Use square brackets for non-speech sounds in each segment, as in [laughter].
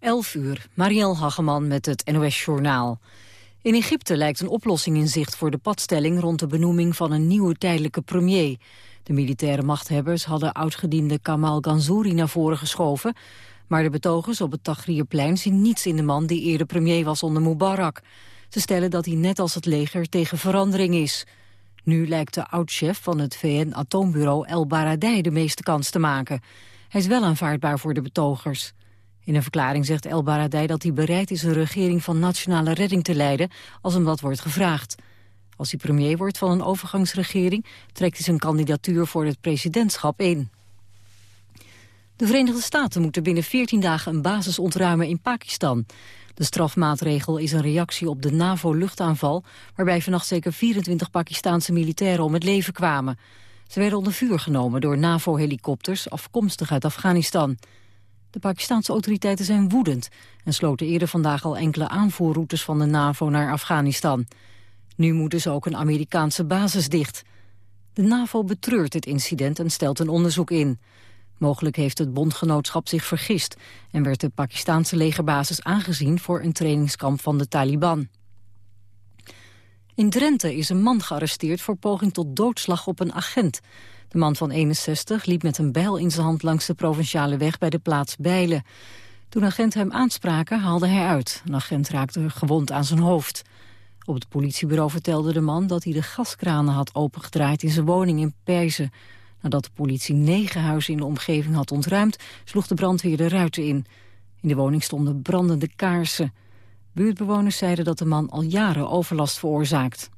11 uur, Marielle Hageman met het NOS Journaal. In Egypte lijkt een oplossing in zicht voor de padstelling... rond de benoeming van een nieuwe tijdelijke premier. De militaire machthebbers hadden oudgediende Kamal Ganzouri naar voren geschoven... maar de betogers op het Tahrirplein zien niets in de man... die eerder premier was onder Mubarak. Ze stellen dat hij net als het leger tegen verandering is. Nu lijkt de oud-chef van het VN-atoombureau El Baradei de meeste kans te maken. Hij is wel aanvaardbaar voor de betogers. In een verklaring zegt El Baradei dat hij bereid is een regering van nationale redding te leiden als hem dat wordt gevraagd. Als hij premier wordt van een overgangsregering trekt hij zijn kandidatuur voor het presidentschap in. De Verenigde Staten moeten binnen 14 dagen een basis ontruimen in Pakistan. De strafmaatregel is een reactie op de NAVO-luchtaanval... waarbij vannacht zeker 24 Pakistanse militairen om het leven kwamen. Ze werden onder vuur genomen door NAVO-helikopters afkomstig uit Afghanistan. De Pakistanse autoriteiten zijn woedend en sloten eerder vandaag al enkele aanvoerroutes van de NAVO naar Afghanistan. Nu moeten ze ook een Amerikaanse basis dicht. De NAVO betreurt dit incident en stelt een onderzoek in. Mogelijk heeft het bondgenootschap zich vergist en werd de Pakistanse legerbasis aangezien voor een trainingskamp van de Taliban. In Drenthe is een man gearresteerd voor poging tot doodslag op een agent. De man van 61 liep met een bijl in zijn hand langs de provinciale weg bij de plaats Bijlen. Toen agenten hem aanspraken haalde hij uit. Een agent raakte gewond aan zijn hoofd. Op het politiebureau vertelde de man dat hij de gaskranen had opengedraaid in zijn woning in Pijzen. Nadat de politie negen huizen in de omgeving had ontruimd, sloeg de brandweer de ruiten in. In de woning stonden brandende kaarsen. Buurtbewoners zeiden dat de man al jaren overlast veroorzaakt.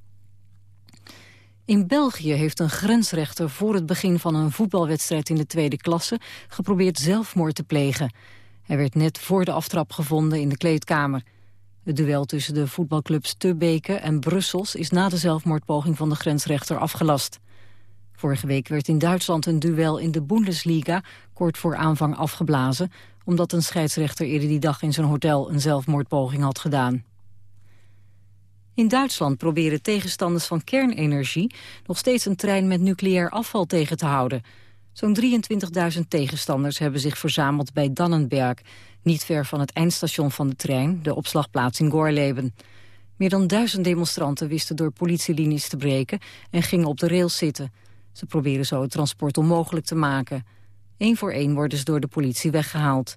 In België heeft een grensrechter voor het begin van een voetbalwedstrijd in de tweede klasse geprobeerd zelfmoord te plegen. Hij werd net voor de aftrap gevonden in de kleedkamer. Het duel tussen de voetbalclubs Tebeke en Brussels is na de zelfmoordpoging van de grensrechter afgelast. Vorige week werd in Duitsland een duel in de Bundesliga kort voor aanvang afgeblazen, omdat een scheidsrechter eerder die dag in zijn hotel een zelfmoordpoging had gedaan. In Duitsland proberen tegenstanders van kernenergie nog steeds een trein met nucleair afval tegen te houden. Zo'n 23.000 tegenstanders hebben zich verzameld bij Dannenberg, niet ver van het eindstation van de trein, de opslagplaats in Gorleben. Meer dan duizend demonstranten wisten door politielinies te breken en gingen op de rails zitten. Ze proberen zo het transport onmogelijk te maken. Eén voor één worden ze door de politie weggehaald.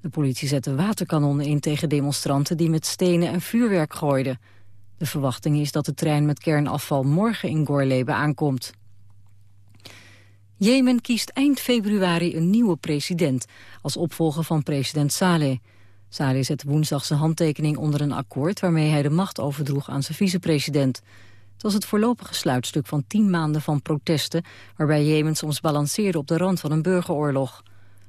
De politie zette waterkanonnen in tegen demonstranten die met stenen en vuurwerk gooiden. De verwachting is dat de trein met kernafval morgen in Gorleben aankomt. Jemen kiest eind februari een nieuwe president... als opvolger van president Saleh. Saleh zette woensdag zijn handtekening onder een akkoord... waarmee hij de macht overdroeg aan zijn vicepresident. Het was het voorlopige sluitstuk van tien maanden van protesten... waarbij Jemen soms balanceerde op de rand van een burgeroorlog.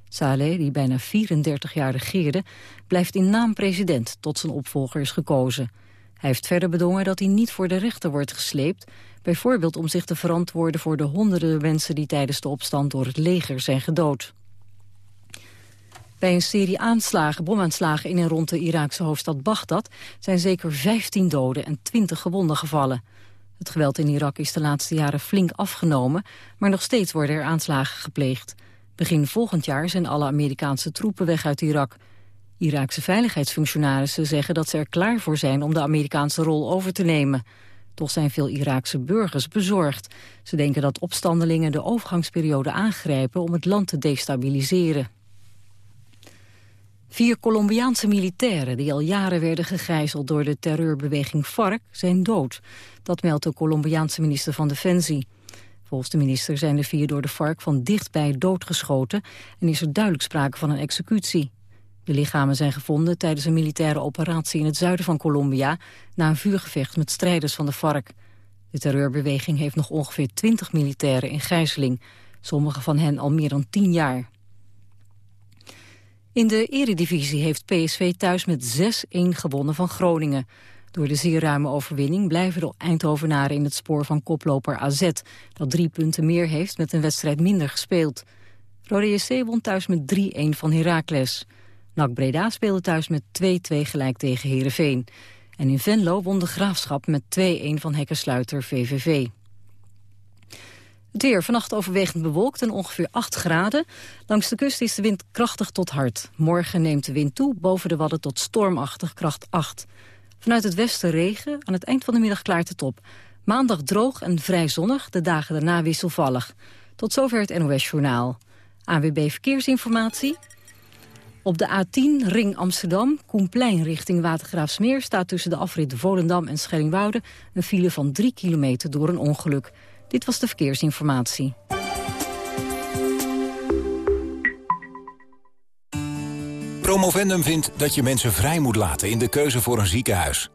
Saleh, die bijna 34 jaar regeerde, blijft in naam president... tot zijn opvolger is gekozen... Hij heeft verder bedongen dat hij niet voor de rechter wordt gesleept... bijvoorbeeld om zich te verantwoorden voor de honderden mensen... die tijdens de opstand door het leger zijn gedood. Bij een serie aanslagen, bomaanslagen in en rond de Iraakse hoofdstad Bagdad... zijn zeker 15 doden en 20 gewonden gevallen. Het geweld in Irak is de laatste jaren flink afgenomen... maar nog steeds worden er aanslagen gepleegd. Begin volgend jaar zijn alle Amerikaanse troepen weg uit Irak... Iraakse veiligheidsfunctionarissen zeggen dat ze er klaar voor zijn om de Amerikaanse rol over te nemen. Toch zijn veel Iraakse burgers bezorgd. Ze denken dat opstandelingen de overgangsperiode aangrijpen om het land te destabiliseren. Vier Colombiaanse militairen die al jaren werden gegijzeld door de terreurbeweging FARC zijn dood. Dat meldt de Colombiaanse minister van Defensie. Volgens de minister zijn de vier door de FARC van dichtbij doodgeschoten en is er duidelijk sprake van een executie. De lichamen zijn gevonden tijdens een militaire operatie in het zuiden van Colombia... na een vuurgevecht met strijders van de FARC. De terreurbeweging heeft nog ongeveer 20 militairen in gijzeling. Sommige van hen al meer dan 10 jaar. In de eredivisie heeft PSV thuis met 6-1 gewonnen van Groningen. Door de zeer ruime overwinning blijven de Eindhovenaren in het spoor van koploper AZ... dat drie punten meer heeft met een wedstrijd minder gespeeld. Rode JC won thuis met 3-1 van Heracles. NAC Breda speelde thuis met 2-2 gelijk tegen Heerenveen. En in Venlo won de Graafschap met 2-1 van hekkensluiter VVV. Het weer vannacht overwegend bewolkt en ongeveer 8 graden. Langs de kust is de wind krachtig tot hard. Morgen neemt de wind toe, boven de Wadden tot stormachtig kracht 8. Vanuit het westen regen, aan het eind van de middag klaart het op. Maandag droog en vrij zonnig, de dagen daarna wisselvallig. Tot zover het NOS-journaal. AWB Verkeersinformatie. Op de A10 Ring Amsterdam, Koenplein richting Watergraafsmeer... staat tussen de afritten Volendam en Schellingwoude... een file van 3 kilometer door een ongeluk. Dit was de verkeersinformatie. Promovendum vindt dat je mensen vrij moet laten in de keuze voor een ziekenhuis.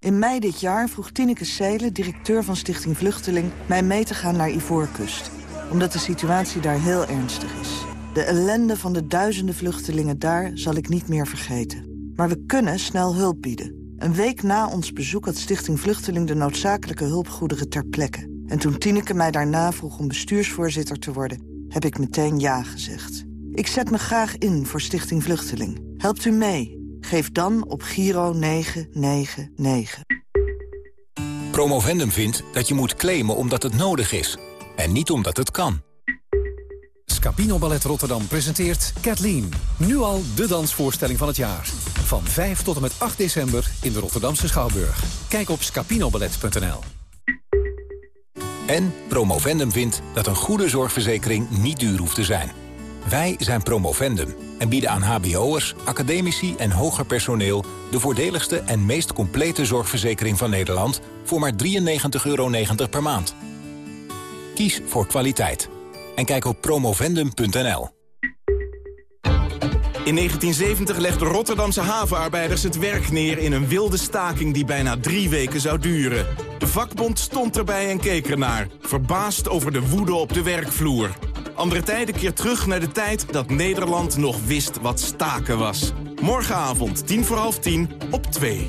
In mei dit jaar vroeg Tineke Seelen, directeur van Stichting Vluchteling... mij mee te gaan naar Ivoorkust. Omdat de situatie daar heel ernstig is. De ellende van de duizenden vluchtelingen daar zal ik niet meer vergeten. Maar we kunnen snel hulp bieden. Een week na ons bezoek had Stichting Vluchteling de noodzakelijke hulpgoederen ter plekke. En toen Tineke mij daarna vroeg om bestuursvoorzitter te worden... heb ik meteen ja gezegd. Ik zet me graag in voor Stichting Vluchteling. Helpt u mee? Geef dan op Giro 999. Promovendum vindt dat je moet claimen omdat het nodig is. En niet omdat het kan. Scapino Ballet Rotterdam presenteert Kathleen. Nu al de dansvoorstelling van het jaar. Van 5 tot en met 8 december in de Rotterdamse Schouwburg. Kijk op scapinoballet.nl. En Promovendum vindt dat een goede zorgverzekering niet duur hoeft te zijn. Wij zijn Promovendum en bieden aan hbo'ers, academici en hoger personeel... de voordeligste en meest complete zorgverzekering van Nederland... voor maar 93,90 per maand. Kies voor kwaliteit. En kijk op promovendum.nl. In 1970 legden Rotterdamse havenarbeiders het werk neer... in een wilde staking die bijna drie weken zou duren. De vakbond stond erbij en keek ernaar... verbaasd over de woede op de werkvloer. Andere tijden keer terug naar de tijd dat Nederland nog wist wat staken was. Morgenavond, tien voor half tien, op 2.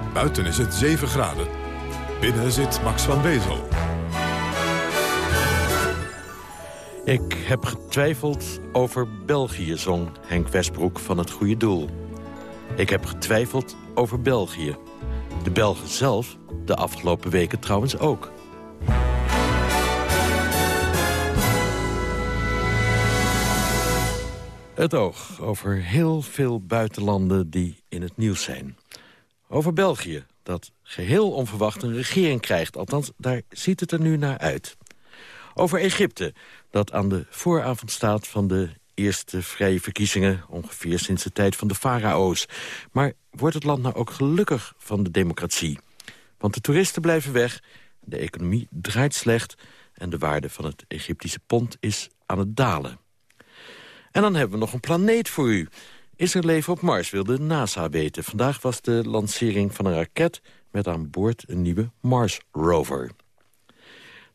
Buiten is het 7 graden. Binnen zit Max van Wezel. Ik heb getwijfeld over België, zong Henk Westbroek van het Goede Doel. Ik heb getwijfeld over België. De Belgen zelf de afgelopen weken trouwens ook. Het oog over heel veel buitenlanden die in het nieuws zijn. Over België, dat geheel onverwacht een regering krijgt. Althans, daar ziet het er nu naar uit. Over Egypte, dat aan de vooravond staat van de eerste vrije verkiezingen... ongeveer sinds de tijd van de farao's. Maar wordt het land nou ook gelukkig van de democratie? Want de toeristen blijven weg, de economie draait slecht... en de waarde van het Egyptische pond is aan het dalen. En dan hebben we nog een planeet voor u. Is er leven op Mars, wil de NASA weten. Vandaag was de lancering van een raket met aan boord een nieuwe Mars rover.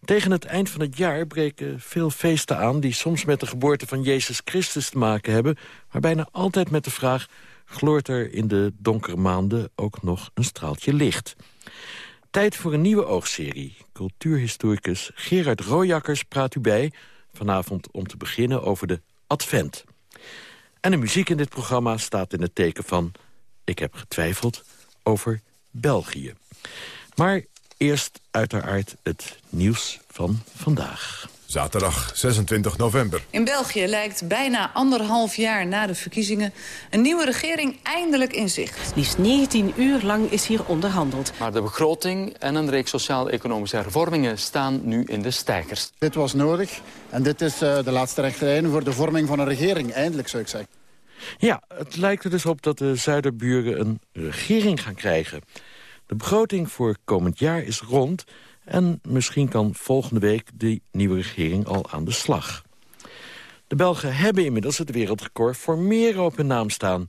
Tegen het eind van het jaar breken veel feesten aan... die soms met de geboorte van Jezus Christus te maken hebben... maar bijna altijd met de vraag... gloort er in de donkere maanden ook nog een straaltje licht? Tijd voor een nieuwe oogserie. Cultuurhistoricus Gerard Rooijakkers praat u bij... vanavond om te beginnen over de Advent. En de muziek in dit programma staat in het teken van... ik heb getwijfeld over België. Maar Eerst uiteraard het nieuws van vandaag. Zaterdag 26 november. In België lijkt bijna anderhalf jaar na de verkiezingen... een nieuwe regering eindelijk in zicht. Liefst 19 uur lang is hier onderhandeld. Maar de begroting en een reeks sociaal-economische hervormingen... staan nu in de stijgers. Dit was nodig en dit is uh, de laatste rechtlijn voor de vorming van een regering. Eindelijk, zou ik zeggen. Ja, het lijkt er dus op dat de Zuiderburen een regering gaan krijgen... De begroting voor komend jaar is rond... en misschien kan volgende week de nieuwe regering al aan de slag. De Belgen hebben inmiddels het wereldrecord voor meer op hun naam staan.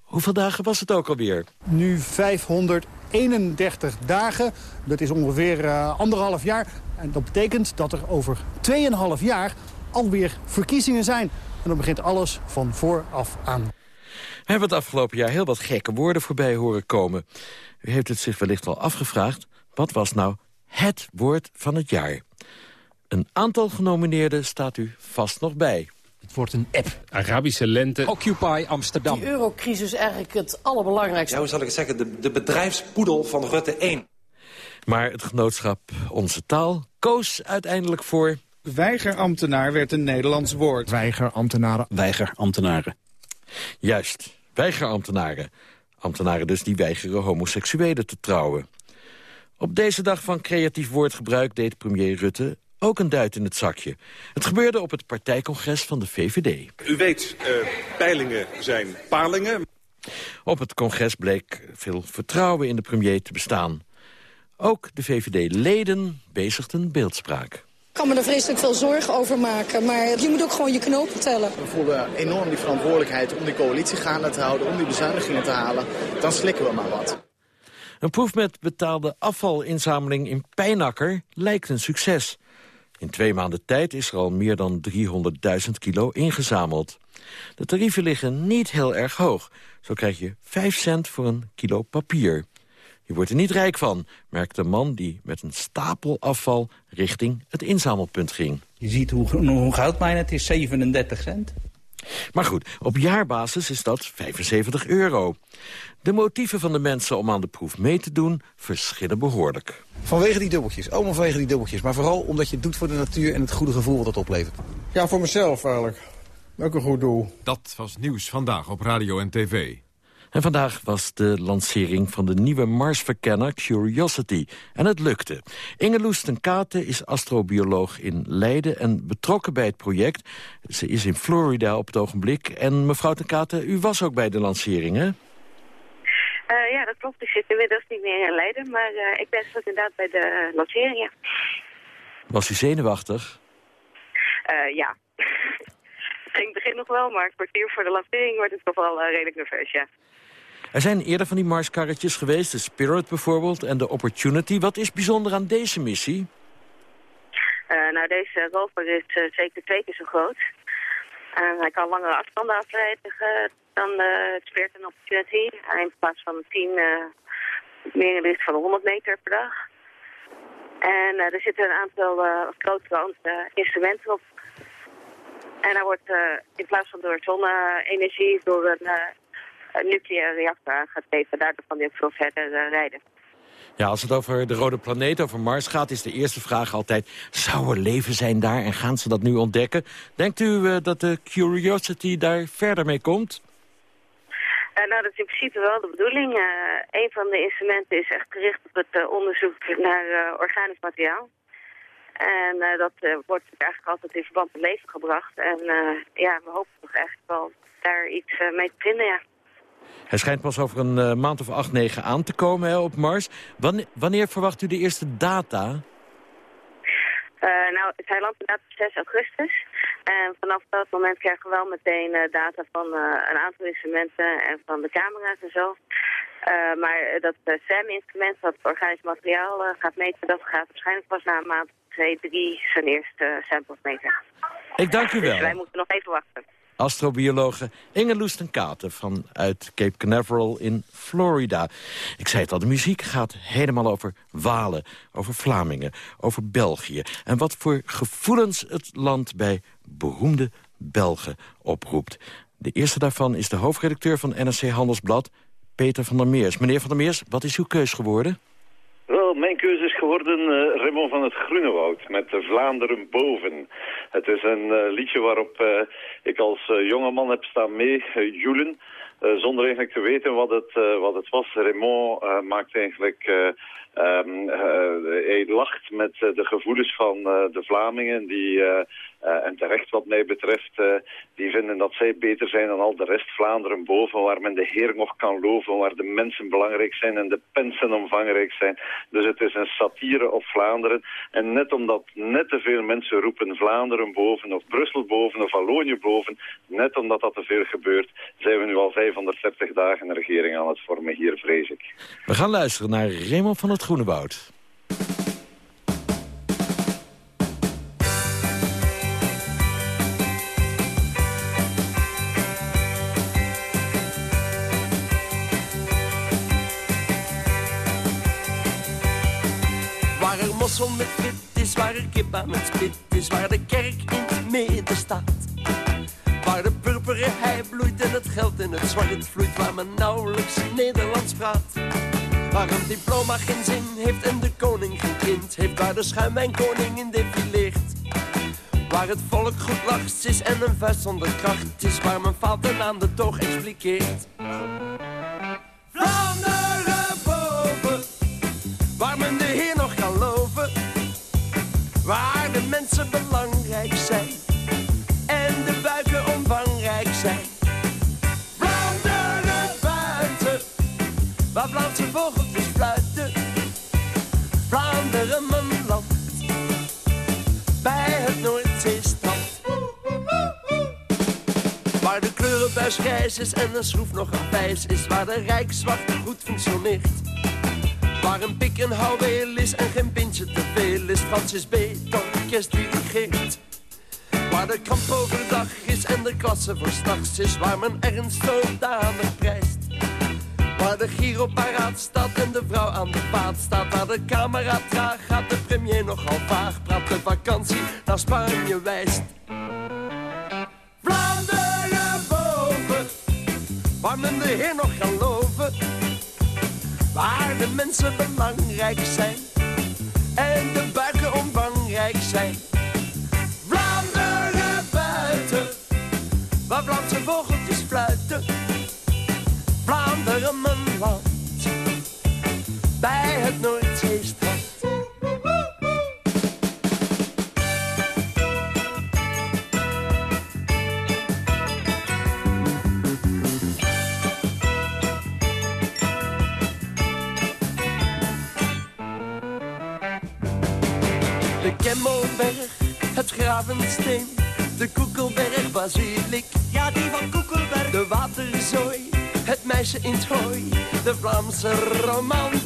Hoeveel dagen was het ook alweer? Nu 531 dagen. Dat is ongeveer uh, anderhalf jaar. En dat betekent dat er over 2,5 jaar alweer verkiezingen zijn. En dan begint alles van vooraf aan. We hebben het afgelopen jaar heel wat gekke woorden voorbij horen komen. U heeft het zich wellicht al afgevraagd. Wat was nou het woord van het jaar? Een aantal genomineerden staat u vast nog bij. Het wordt een app. Arabische lente. Occupy Amsterdam. Die eurocrisis is eigenlijk het allerbelangrijkste. Ja, hoe zal ik het zeggen? De, de bedrijfspoedel van Rutte 1. Maar het genootschap Onze Taal koos uiteindelijk voor... Weigerambtenaar werd een Nederlands woord. Weigerambtenaren. Weigerambtenaren. Juist, weigerambtenaren. Ambtenaren dus die weigeren homoseksuelen te trouwen. Op deze dag van creatief woordgebruik deed premier Rutte ook een duit in het zakje. Het gebeurde op het partijcongres van de VVD. U weet, uh, peilingen zijn palingen. Op het congres bleek veel vertrouwen in de premier te bestaan. Ook de VVD-leden bezigden beeldspraak. Ik kan me er vreselijk veel zorgen over maken, maar je moet ook gewoon je knopen tellen. We voelen enorm die verantwoordelijkheid om die coalitie gaande te houden, om die bezuinigingen te halen. Dan slikken we maar wat. Een proef met betaalde afvalinzameling in Pijnakker lijkt een succes. In twee maanden tijd is er al meer dan 300.000 kilo ingezameld. De tarieven liggen niet heel erg hoog. Zo krijg je 5 cent voor een kilo papier. Je wordt er niet rijk van, merkt de man die met een stapel afval richting het inzamelpunt ging. Je ziet hoe, hoe goudmijn het is, 37 cent. Maar goed, op jaarbasis is dat 75 euro. De motieven van de mensen om aan de proef mee te doen verschillen behoorlijk. Vanwege die dubbeltjes, allemaal vanwege die dubbeltjes. Maar vooral omdat je het doet voor de natuur en het goede gevoel wat dat oplevert. Ja, voor mezelf eigenlijk. Ook een goed doel. Dat was nieuws vandaag op radio en tv. En vandaag was de lancering van de nieuwe Marsverkenner Curiosity. En het lukte. Inge Loes ten Kate is astrobioloog in Leiden en betrokken bij het project. Ze is in Florida op het ogenblik. En mevrouw ten Kate, u was ook bij de lancering, hè? Uh, ja, dat klopt. Ik zit inmiddels niet meer in Leiden, maar uh, ik ben dus inderdaad bij de lancering, ja. Was u zenuwachtig? Uh, ja. [laughs] het ging begin nog wel, maar een kwartier voor de lancering wordt het toch wel redelijk nerveus, ja. Er zijn eerder van die Marskarretjes geweest, de Spirit bijvoorbeeld en de Opportunity. Wat is bijzonder aan deze missie? nou, deze rover is zeker twee keer zo groot. hij kan langere afstanden afrijden dan het Spirit en Opportunity. In plaats van 10 uh, meer in de van 100 meter per dag. En er zitten een aantal grotere instrumenten op. En daar wordt in plaats van door zonne-energie door een nucleaire reactor aangegeven. Daardoor kan die ook veel verder rijden. Ja, als het over de rode planeet, over Mars gaat... is de eerste vraag altijd, zou er leven zijn daar en gaan ze dat nu ontdekken? Denkt u dat de Curiosity daar verder mee komt? Uh, nou, dat is in principe wel de bedoeling. Uh, een van de instrumenten is echt gericht op het onderzoek naar organisch materiaal. En dat wordt eigenlijk altijd in verband met leven gebracht. En ja, we hopen toch eigenlijk wel daar iets mee te vinden, ja. Hij schijnt pas over een maand of acht, negen aan te komen hè, op Mars. Wanneer, wanneer verwacht u de eerste data? Uh, nou, hij landt inderdaad op 6 augustus. En vanaf dat moment krijgen we wel meteen uh, data van uh, een aantal instrumenten en van de camera's en zo. maar dat SAM-instrument, dat organisch materiaal gaat meten, dat gaat waarschijnlijk pas na een maand, twee, drie zijn eerste samples meten. Ik dank u wel. Dus wij moeten nog even wachten astrobiologe Inge Loestenkaten vanuit Cape Canaveral in Florida. Ik zei het al, de muziek gaat helemaal over Walen, over Vlamingen, over België. En wat voor gevoelens het land bij beroemde Belgen oproept. De eerste daarvan is de hoofdredacteur van NRC Handelsblad, Peter van der Meers. Meneer van der Meers, wat is uw keus geworden? Mijn keuze is geworden uh, Raymond van het Groenewoud met de Vlaanderen boven. Het is een uh, liedje waarop uh, ik als jonge man heb staan mee joelen. zonder eigenlijk te weten wat het, wat het was. Raymond maakt eigenlijk um, hij lacht met eh, de gevoelens van eh, de Vlamingen die... eh, en terecht wat mij betreft, eh, die vinden dat zij beter zijn dan al de rest Vlaanderen boven, waar men de Heer nog kan loven, waar de mensen belangrijk zijn en de pensen omvangrijk zijn. Dus het is een satire op Vlaanderen. En net omdat net te veel mensen roepen Vlaanderen boven, of Brussel boven, of Wallonië boven, net omdat dat te veel gebeurt, zijn we nu al 530 dagen een regering aan het vormen hier, vrees ik. We gaan luisteren naar Raymond van het Groenewoud. Waar met wit is, waar aan met spit is, waar de kerk in het midden staat. Waar de purperen hei bloeit en het geld in het zwart vloeit, waar men nauwelijks Nederlands praat. Waar een diploma geen zin heeft en de koning geen kind heeft, waar de schuimwijnkoning in defileert. Waar het volk goed lacht is en een vuist zonder kracht is, waar men fouten aan de toog expliqueert. Mensen belangrijk zijn en de buiken omvangrijk zijn. Vlaanderen buiten, waar Vlaamse vogeltjes fluiten. Vlaanderen mijn land, bij het Noordzeestrand. Waar de kleurenbuis grijs is en een schroef nog een wijs is. Waar de rijkswacht goed functioneert. Waar een pik een houweel is en geen pintje te veel is. Francis B. het orkest dirigeert. Waar de kamp overdag is en de klasse voor s'nachts is. Waar men ernst zodanig prijst. Waar de Giro paraat staat en de vrouw aan de paad staat. Waar de camera traag gaat, de premier nogal vaag praat. De vakantie naar Spanje wijst. Vlaanderen boven, waar men de Heer nog kan loven. Waar de mensen belangrijk zijn en de buiken omvangrijk zijn. Vlaanderen buiten, waar Vlaamse vogeltjes fluiten. Vlaanderen mijn land, bij het Noordzeestrand. Ja, die van Koekelberg. De Waterzooi, het meisje in het hooi, de Vlaamse romantiek.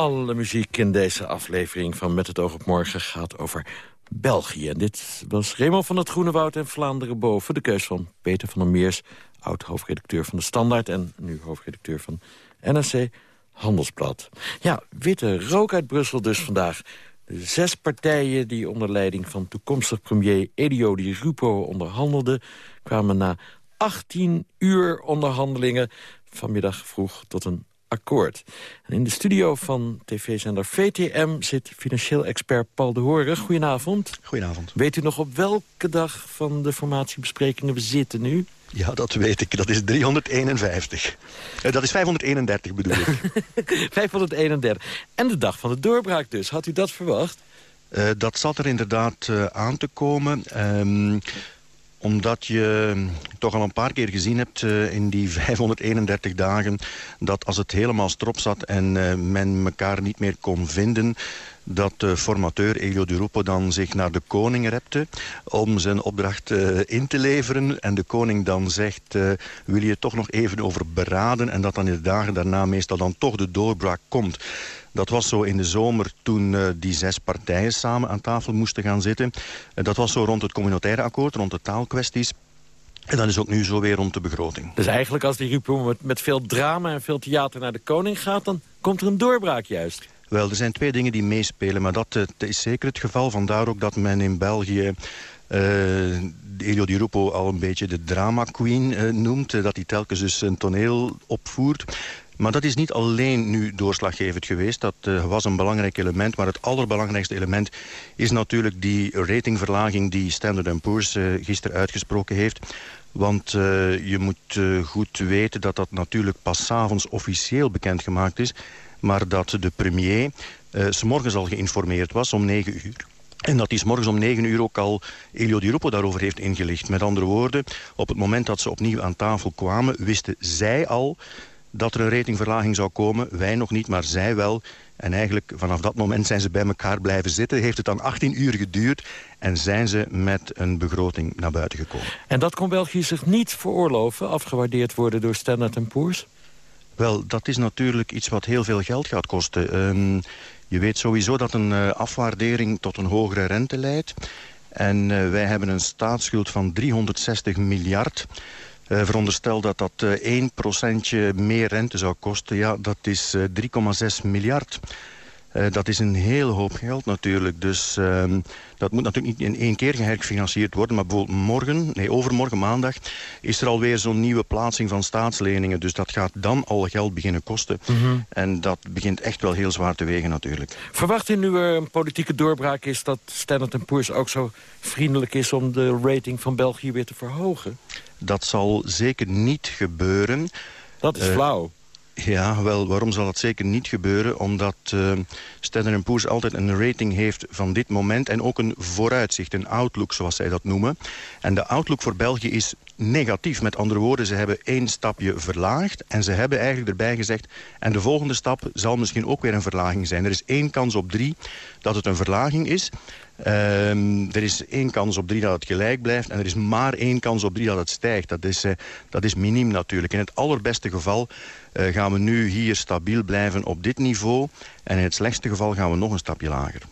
Alle muziek in deze aflevering van Met het oog op morgen gaat over België. En dit was Raymond van het Groenewoud en Vlaanderen boven. De keus van Peter van der Meers, oud-hoofdredacteur van De Standaard... en nu hoofdredacteur van NRC Handelsblad. Ja, witte rook uit Brussel dus vandaag. Zes partijen die onder leiding van toekomstig premier Elio Di Rupo onderhandelden... kwamen na 18 uur onderhandelingen vanmiddag vroeg tot een akkoord. En in de studio van tv-zender VTM zit financieel expert Paul de Horen. Goedenavond. Goedenavond. Weet u nog op welke dag van de formatiebesprekingen we zitten nu? Ja, dat weet ik. Dat is 351. Eh, dat is 531 bedoel ik. [laughs] 531. En de dag van de doorbraak dus. Had u dat verwacht? Eh, dat zat er inderdaad eh, aan te komen. Ehm, omdat je hm, toch al een paar keer gezien hebt uh, in die [laughs] 531 dagen... dat als het helemaal strop zat en uh, men elkaar niet meer kon vinden dat de formateur Elio Di Rupo dan zich naar de koning repte om zijn opdracht uh, in te leveren. En de koning dan zegt, uh, wil je toch nog even over beraden? En dat dan in de dagen daarna meestal dan toch de doorbraak komt. Dat was zo in de zomer toen uh, die zes partijen samen aan tafel moesten gaan zitten. dat was zo rond het communautaire akkoord, rond de taalkwesties. En dan is ook nu zo weer rond de begroting. Dus eigenlijk als die Rupo met, met veel drama en veel theater naar de koning gaat... dan komt er een doorbraak juist. Wel, er zijn twee dingen die meespelen, maar dat, uh, is zeker het geval. Vandaar ook dat men in België uh, Elio Di Rupo al een beetje de drama queen uh, noemt. dat hij telkens dus een toneel opvoert. Maar dat is niet alleen nu doorslaggevend geweest. Dat was een belangrijk element. Maar het allerbelangrijkste element is natuurlijk die ratingverlaging... die Standard Poor's gisteren uitgesproken heeft. Want je moet goed weten dat dat natuurlijk pas avonds officieel bekendgemaakt is maar dat de premier uh, s morgens al geïnformeerd was om 9 uur. En dat hij morgens om 9 uur ook al Elio Di Rupo daarover heeft ingelicht. Met andere woorden, op het moment dat ze opnieuw aan tafel kwamen... wisten zij al dat er een ratingverlaging zou komen. Wij nog niet, maar zij wel. En eigenlijk vanaf dat moment zijn ze bij elkaar blijven zitten. Heeft het dan 18 uur geduurd en zijn ze met een begroting naar buiten gekomen. En dat kon België zich niet veroorloven, afgewaardeerd worden door Standard Poor's? Wel, dat is natuurlijk iets wat heel veel geld gaat kosten. Um, je weet sowieso dat een uh, afwaardering tot een hogere rente leidt. En uh, wij hebben een staatsschuld van 360 miljard. Uh, veronderstel dat dat uh, 1 procentje meer rente zou kosten. Ja, dat is uh, 3,6 miljard. Uh, dat is een heel hoop geld natuurlijk. Dus uh, dat moet natuurlijk niet in één keer geherfinancierd worden. Maar bijvoorbeeld morgen, nee, overmorgen maandag... is er alweer zo'n nieuwe plaatsing van staatsleningen. Dus dat gaat dan al geld beginnen kosten. Mm -hmm. En dat begint echt wel heel zwaar te wegen natuurlijk. Verwacht u nu er een politieke doorbraak is... dat Standard Poor's ook zo vriendelijk is om de rating van België weer te verhogen? Dat zal zeker niet gebeuren. Dat is uh, flauw. Ja, wel, waarom zal dat zeker niet gebeuren? Omdat uh, Standard Poor's altijd een rating heeft van dit moment... en ook een vooruitzicht, een outlook, zoals zij dat noemen. En de outlook voor België is negatief. Met andere woorden, ze hebben één stapje verlaagd... en ze hebben eigenlijk erbij gezegd... en de volgende stap zal misschien ook weer een verlaging zijn. Er is één kans op drie dat het een verlaging is... Um, er is één kans op drie dat het gelijk blijft... en er is maar één kans op drie dat het stijgt. Dat is, uh, dat is miniem natuurlijk. In het allerbeste geval gaan we nu hier stabiel blijven op dit niveau... en in het slechtste geval gaan we nog een stapje lager.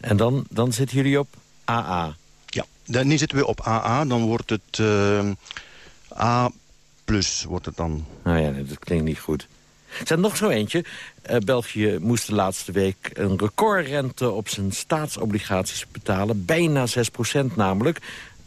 En dan, dan zitten jullie op AA? Ja, dan, nu zitten we op AA. Dan wordt het uh, A plus wordt het dan. Nou ja, dat klinkt niet goed. Er zijn nog zo eentje. Uh, België moest de laatste week een recordrente op zijn staatsobligaties betalen. Bijna 6% namelijk.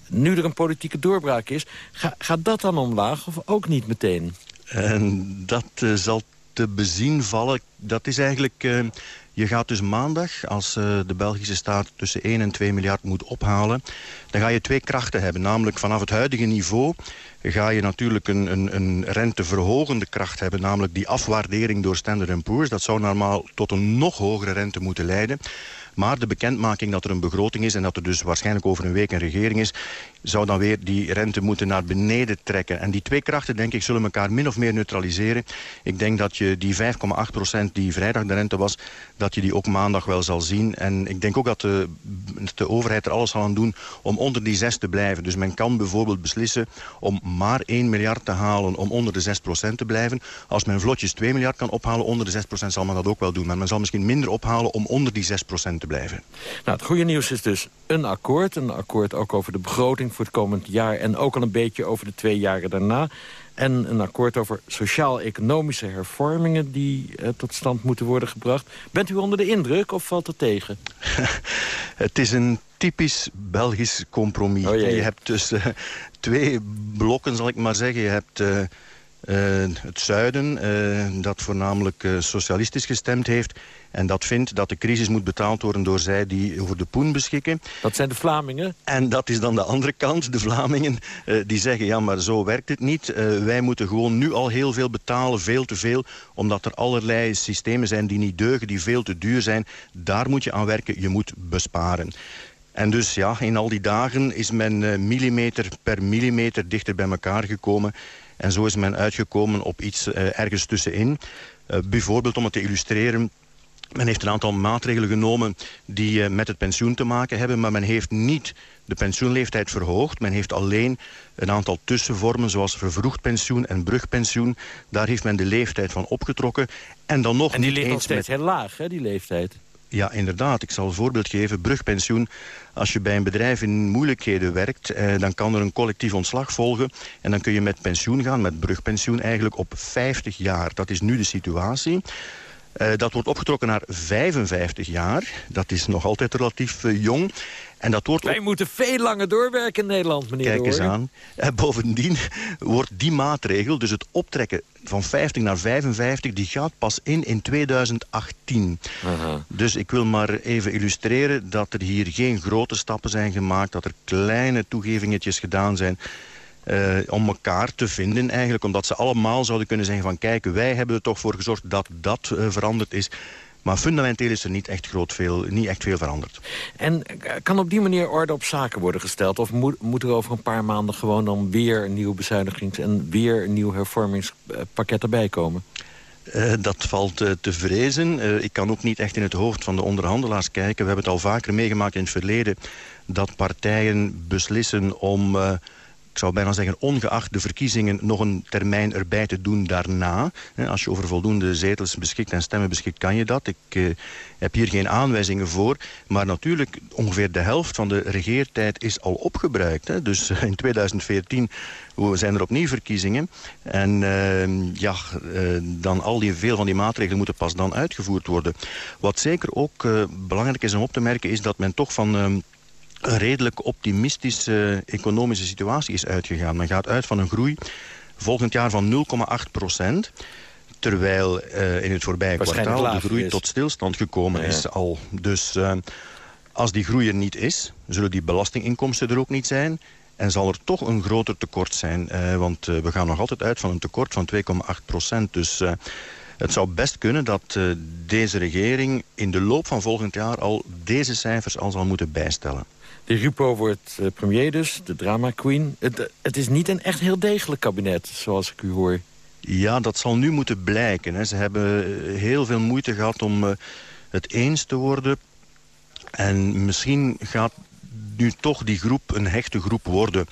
Nu er een politieke doorbraak is, ga, gaat dat dan omlaag of ook niet meteen? En dat uh, zal te bezien vallen. Dat is eigenlijk... Uh, je gaat dus maandag, als uh, de Belgische staat tussen 1 en 2 miljard moet ophalen... dan ga je twee krachten hebben. Namelijk vanaf het huidige niveau ga je natuurlijk een, een, een renteverhogende kracht hebben. Namelijk die afwaardering door Standard Poor's. Dat zou normaal tot een nog hogere rente moeten leiden. Maar de bekendmaking dat er een begroting is... en dat er dus waarschijnlijk over een week een regering is... zou dan weer die rente moeten naar beneden trekken. En die twee krachten, denk ik, zullen elkaar min of meer neutraliseren. Ik denk dat je die 5,8 procent die vrijdag de rente was... dat je die ook maandag wel zal zien. En ik denk ook dat de, de overheid er alles zal aan doen... om onder die 6 te blijven. Dus men kan bijvoorbeeld beslissen om maar 1 miljard te halen... om onder de 6 procent te blijven. Als men vlotjes 2 miljard kan ophalen onder de 6 procent... zal men dat ook wel doen. Maar men zal misschien minder ophalen om onder die 6 procent te blijven. Nou, het goede nieuws is dus een akkoord. Een akkoord ook over de begroting voor het komend jaar... en ook al een beetje over de twee jaren daarna. En een akkoord over sociaal-economische hervormingen... die uh, tot stand moeten worden gebracht. Bent u onder de indruk of valt het tegen? [laughs] het is een typisch Belgisch compromis. Oh, je hebt dus uh, twee blokken, zal ik maar zeggen. Je hebt... Uh, uh, het zuiden, dat voornamelijk socialistisch gestemd heeft... en dat vindt dat de crisis moet betaald worden door zij die over de poen beschikken. Dat zijn de Vlamingen? En dat is dan de andere kant, de Vlamingen, die zeggen... ja, maar zo werkt het niet. wij moeten gewoon nu al heel veel betalen, veel te veel... omdat er allerlei systemen zijn die niet deugen, die veel te duur zijn. Daar moet je aan werken, je moet besparen. En dus ja, in al die dagen is men eh, millimeter per millimeter dichter bij elkaar gekomen. En zo is men uitgekomen op iets uh, ergens tussenin. Uh, bijvoorbeeld om het te illustreren... Men heeft een aantal maatregelen genomen die uh, met het pensioen te maken hebben... maar men heeft niet de pensioenleeftijd verhoogd. Men heeft alleen een aantal tussenvormen zoals vervroegd pensioen en brugpensioen. Daar heeft men de leeftijd van opgetrokken. En dan nog En die ligt nog steeds met... heel laag, hè, die leeftijd. Ja, inderdaad. Ik zal een voorbeeld geven. Brugpensioen. Als je bij een bedrijf in moeilijkheden werkt... Eh, dan kan er een collectief ontslag volgen. En dan kun je met pensioen gaan, met brugpensioen... eigenlijk op 50 jaar. Dat is nu de situatie. Uh, dat wordt opgetrokken naar 55 jaar. Dat is nog altijd relatief uh, jong. En dat wordt Wij moeten veel langer doorwerken in Nederland, meneer Kijk eens aan. En bovendien [laughs] wordt die maatregel, dus het optrekken van 50 naar 55... die gaat pas in in 2018. Aha. Dus ik wil maar even illustreren dat er hier geen grote stappen zijn gemaakt... dat er kleine toegevingetjes gedaan zijn... Uh, om elkaar te vinden eigenlijk. Omdat ze allemaal zouden kunnen zeggen van... kijk, wij hebben er toch voor gezorgd dat dat uh, veranderd is. Maar fundamenteel is er niet echt, groot veel, niet echt veel veranderd. En uh, kan op die manier orde op zaken worden gesteld? Of moet, moet er over een paar maanden gewoon dan weer een nieuw bezuinigings... en weer een nieuw hervormingspakket erbij komen? Uh, dat valt uh, te vrezen. Uh, ik kan ook niet echt in het hoofd van de onderhandelaars kijken. We hebben het al vaker meegemaakt in het verleden... dat partijen beslissen om ik zou bijna zeggen, ongeacht de verkiezingen nog een termijn erbij te doen daarna. Als je over voldoende zetels beschikt en stemmen beschikt, kan je dat. Ik uh, heb hier geen aanwijzingen voor. Maar natuurlijk, ongeveer de helft van de regeertijd is al opgebruikt. Dus uh, in 2014 zijn er opnieuw verkiezingen. En uh, ja, dan al die, veel van die maatregelen moeten pas dan uitgevoerd worden. Wat zeker ook belangrijk is om op te merken, is dat men toch van een redelijk optimistische economische situatie is uitgegaan. Men gaat uit van een groei volgend jaar van 0,8 procent. Terwijl uh, in het voorbije kwartaal de groei is. tot stilstand gekomen Ja. is al. Dus uh, als die groei er niet is, zullen die belastinginkomsten er ook niet zijn. En zal er toch een groter tekort zijn. Uh, want we gaan nog altijd uit van een tekort van 2,8 procent. Dus het zou best kunnen dat deze regering in de loop van volgend jaar... al deze cijfers al zal moeten bijstellen. De Rupo wordt uh, premier dus, de drama queen. Het, het, is niet een echt heel degelijk kabinet, zoals ik u hoor. Ja, dat zal nu moeten blijken. Hè. Ze hebben heel veel moeite gehad om het eens te worden. En misschien gaat nu toch die groep een hechte groep worden.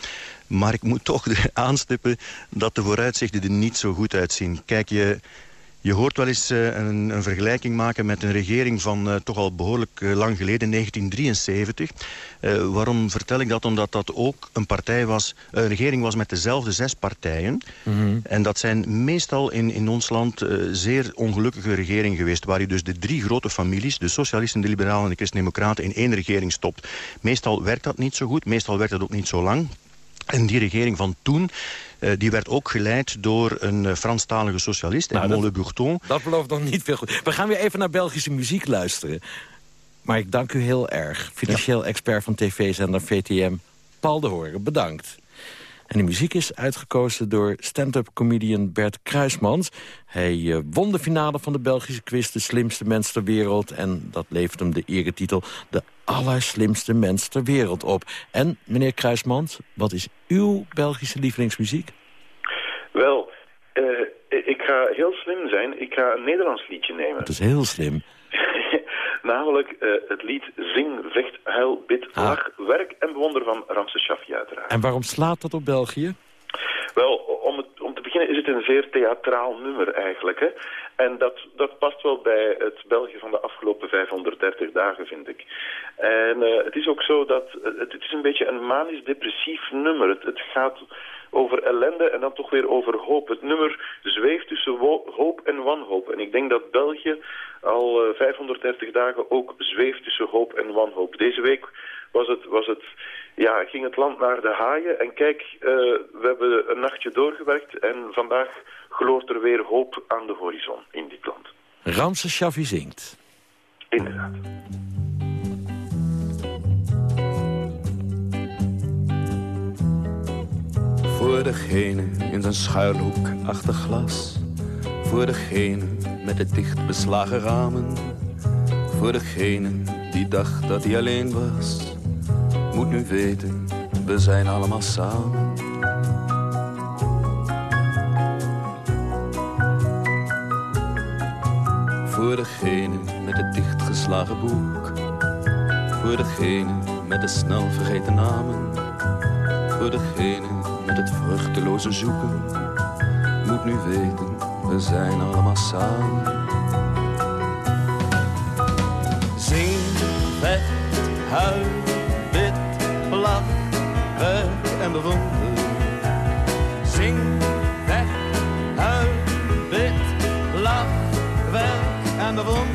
Maar ik moet toch [laughs] aanstippen dat de vooruitzichten er niet zo goed uitzien. Kijk, je... Je hoort wel eens uh, een, een, vergelijking maken met een regering van uh, toch al behoorlijk uh, lang geleden, 1973. waarom vertel ik dat? Omdat dat ook een partij was, een regering was met dezelfde zes partijen. Mm -hmm. En dat zijn meestal in, in ons land zeer ongelukkige regeringen geweest. Waar je dus de drie grote families, de socialisten, de liberalen en de christen-democraten, in één regering stopt. Meestal werkt dat niet zo goed, meestal werkt dat ook niet zo lang. En die regering van toen, die werd ook geleid door een uh, Franstalige socialist, nou, Edmond Le Bourton. Dat belooft nog niet veel goed. We gaan weer even naar Belgische muziek luisteren. Maar ik dank u heel erg. Financieel ja. expert van tv-zender VTM, Paul de Horen. Bedankt. En de muziek is uitgekozen door stand-up comedian Bert Kruismans. Hij uh, won de finale van de Belgische quiz De Slimste Mens ter Wereld. En dat levert hem de eretitel De Allerslimste Mens ter Wereld op. En, meneer Kruismans, wat is uw Belgische lievelingsmuziek? Wel, uh, ik ga heel slim zijn. Ik ga een Nederlands liedje nemen. Dat is heel slim. [laughs] Namelijk uh, het lied Zing, Vecht, Huil, Bid, ah. Lach, Werk en Bewonder van Ramses Shaffi uiteraard. En waarom slaat dat op België? Wel, om, het, om te beginnen is het een zeer theatraal nummer eigenlijk. Hè? En dat, dat past wel bij het België van de afgelopen 530 dagen, vind ik. En uh, het is ook zo dat het, het is een beetje een manisch-depressief nummer. Het, het gaat over ellende en dan toch weer over hoop. Het nummer zweeft tussen hoop en wanhoop. En ik denk dat België al uh, 530 dagen ook zweeft tussen hoop en wanhoop. Deze week was het, was het, ja, ging het land naar de haaien. En kijk, uh, we hebben een nachtje doorgewerkt en vandaag gloort er weer hoop aan de horizon in dit land. Ramses Shaffi zingt. Inderdaad. Voor degene in zijn schuilhoek achter glas. Voor degene met de dicht beslagen ramen. Voor degene die dacht dat hij alleen was. Moet nu weten, we zijn allemaal samen. Voor degene met het dichtgeslagen boek. Voor degene met de snel vergeten namen. Voor degene met het vruchteloze zoeken. Moet nu weten, we zijn allemaal samen. Zing, vecht, huil, de. Zing, weg, huil, bid, lach, werk en de.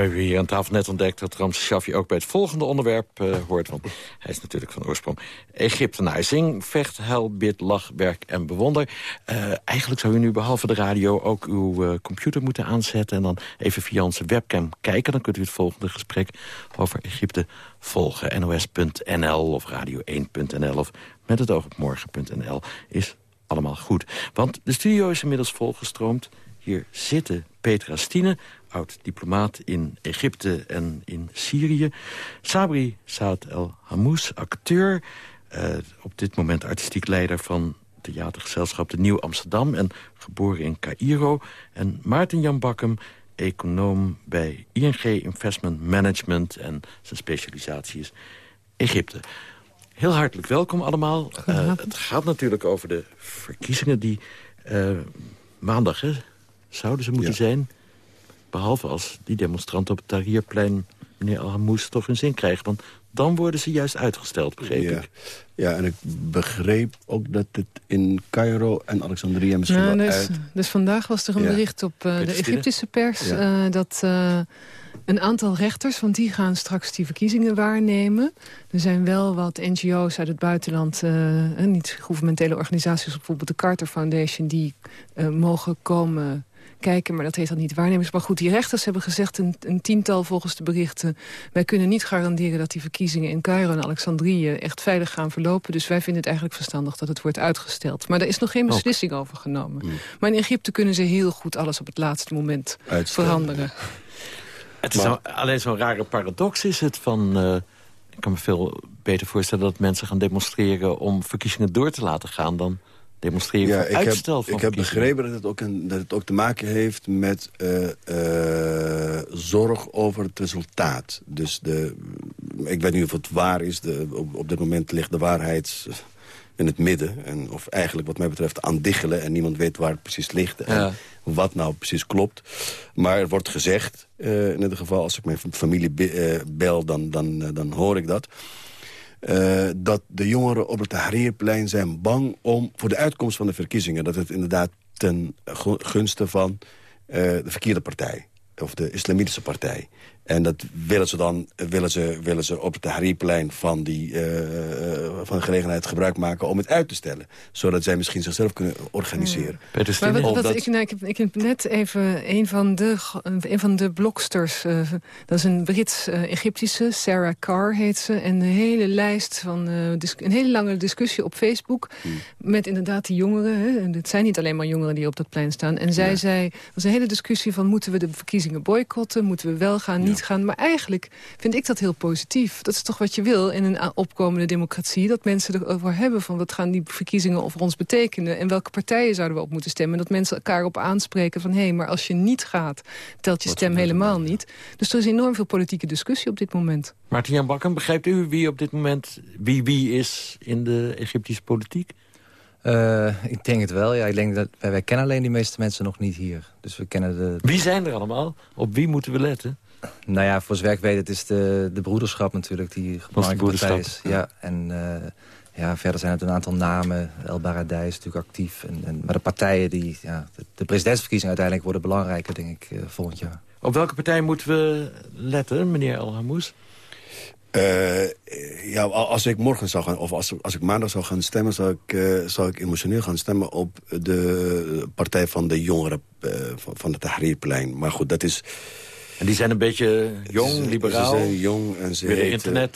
We hebben hier aan tafel net ontdekt dat Ramses Shaffi ook bij het volgende onderwerp eh, hoort. Want hij is natuurlijk van oorsprong Egyptenaar. Zing, vecht, huil, bid, lach, werk en bewonder. Eh, eigenlijk zou u nu behalve de radio ook uw eh, computer moeten aanzetten... en dan even via onze webcam kijken. Dan kunt u het volgende gesprek over Egypte volgen. NOS.nl of radio1.nl of met het oog op morgen.nl is allemaal goed. Want de studio is inmiddels volgestroomd. Hier zitten Petra Stine, oud-diplomaat in Egypte en in Syrië. Sabri Saad El Hamous, acteur. eh, op dit moment artistiek leider van theatergezelschap De Nieuw Amsterdam... en geboren in Cairo. En Maarten Jan Bakkum, econoom bij ING Investment Management... en zijn specialisatie is Egypte. Heel hartelijk welkom allemaal. Eh, het gaat natuurlijk over de verkiezingen die eh, maandag hè, zouden ze moeten zijn. Behalve als die demonstranten op het Tahrirplein meneer Al-Hamous toch een zin krijgen. Want dan worden ze juist uitgesteld, begreep Ja. ik. ja, en ik begreep ook dat het in Cairo en Alexandrië misschien Nou, wel dus, uit... dus vandaag was er een Ja. bericht op eh, de? Egyptische pers... Ja. eh, dat eh, een aantal rechters, want die gaan straks die verkiezingen waarnemen. Er zijn wel wat NGO's uit het buitenland, niet gouvernementele organisaties... bijvoorbeeld de Carter Foundation, die mogen komen kijken. Maar dat heet dan niet waarnemers. Maar goed, die rechters hebben gezegd, een, een tiental volgens de berichten... wij kunnen niet garanderen dat die verkiezingen in Cairo en Alexandrië... echt veilig gaan verlopen. Dus wij vinden het eigenlijk verstandig dat het wordt uitgesteld. Maar daar is nog geen beslissing over genomen. Maar in Egypte kunnen ze heel goed alles op het laatste moment veranderen. Het is zo- alleen zo'n rare paradox is het van... eh, ik kan me veel beter voorstellen dat mensen gaan demonstreren... om verkiezingen door te laten gaan dan demonstreren Ja, voor ik heb, uitstel van ik heb begrepen dat het, ook een, dat het ook te maken heeft met eh, eh, zorg over het resultaat. Dus de, ik weet niet of het waar is. De, op, op dit moment ligt de waarheid in het midden. En, of eigenlijk wat mij betreft aan diggelen. En niemand weet waar het precies ligt. En Ja. wat nou precies klopt. Maar er wordt gezegd, eh, in ieder geval als ik mijn familie be- bel, dan, dan, dan hoor ik dat. Eh, dat de jongeren op het Tahrirplein zijn bang om voor de uitkomst van de verkiezingen. Dat het inderdaad ten gu- gunste van eh, de verkeerde partij. Of de islamitische partij. En dat willen ze dan willen ze, willen ze op het Tahrirplein van die eh, eh, van de gelegenheid gebruik maken om het uit te stellen. Zodat zij misschien zichzelf kunnen organiseren. Maar wat, wat dat- ik, nou, ik, heb, ik heb net even een van de, een van de blogsters... eh, dat is een Brits-Egyptische, Sarah Carr heet ze... en een hele lijst van... eh, een hele lange discussie op Facebook... Hmm. met inderdaad die jongeren. Hè. En Het zijn niet alleen maar jongeren die op dat plein staan. En zij zei... Het was een hele discussie van... moeten we de verkiezingen boycotten? Moeten we wel gaan, niet gaan? Maar eigenlijk vind ik dat heel positief. Dat is toch wat je wil in een opkomende democratie... dat mensen erover hebben van wat gaan die verkiezingen over ons betekenen... en welke partijen zouden we op moeten stemmen. Dat mensen elkaar op aanspreken van... hé, hey, maar als je niet gaat, telt je stem helemaal niet. Dus er is enorm veel politieke discussie op dit moment. Maarten-Jan Bakken, begrijpt u wie op dit moment wie wie is in de Egyptische politiek? Eh, ik denk het wel, ja. Ik denk dat, wij, wij kennen alleen die meeste mensen nog niet hier. Dus we kennen de... Wie zijn er allemaal? Op wie moeten we letten? Nou ja, voor zover ik weet, het is de, de broederschap natuurlijk die broederschap, is. Ja, en eh, ja, verder zijn het een aantal namen. El Baradei is natuurlijk actief. En, en, maar de partijen, die, ja, de, de presidentsverkiezingen uiteindelijk worden belangrijker, denk ik, eh, volgend jaar. Op welke partij moeten we letten, meneer El Hamous? Eh, ja, al- als ik morgen zou gaan, of als, als ik maandag zou gaan stemmen... zou ik, zou ik emotioneel gaan stemmen op de partij van de jongeren eh, van, van het Tahrirplein. Maar goed, dat is... En die zijn een beetje jong, liberaal? Ze zijn jong en ze,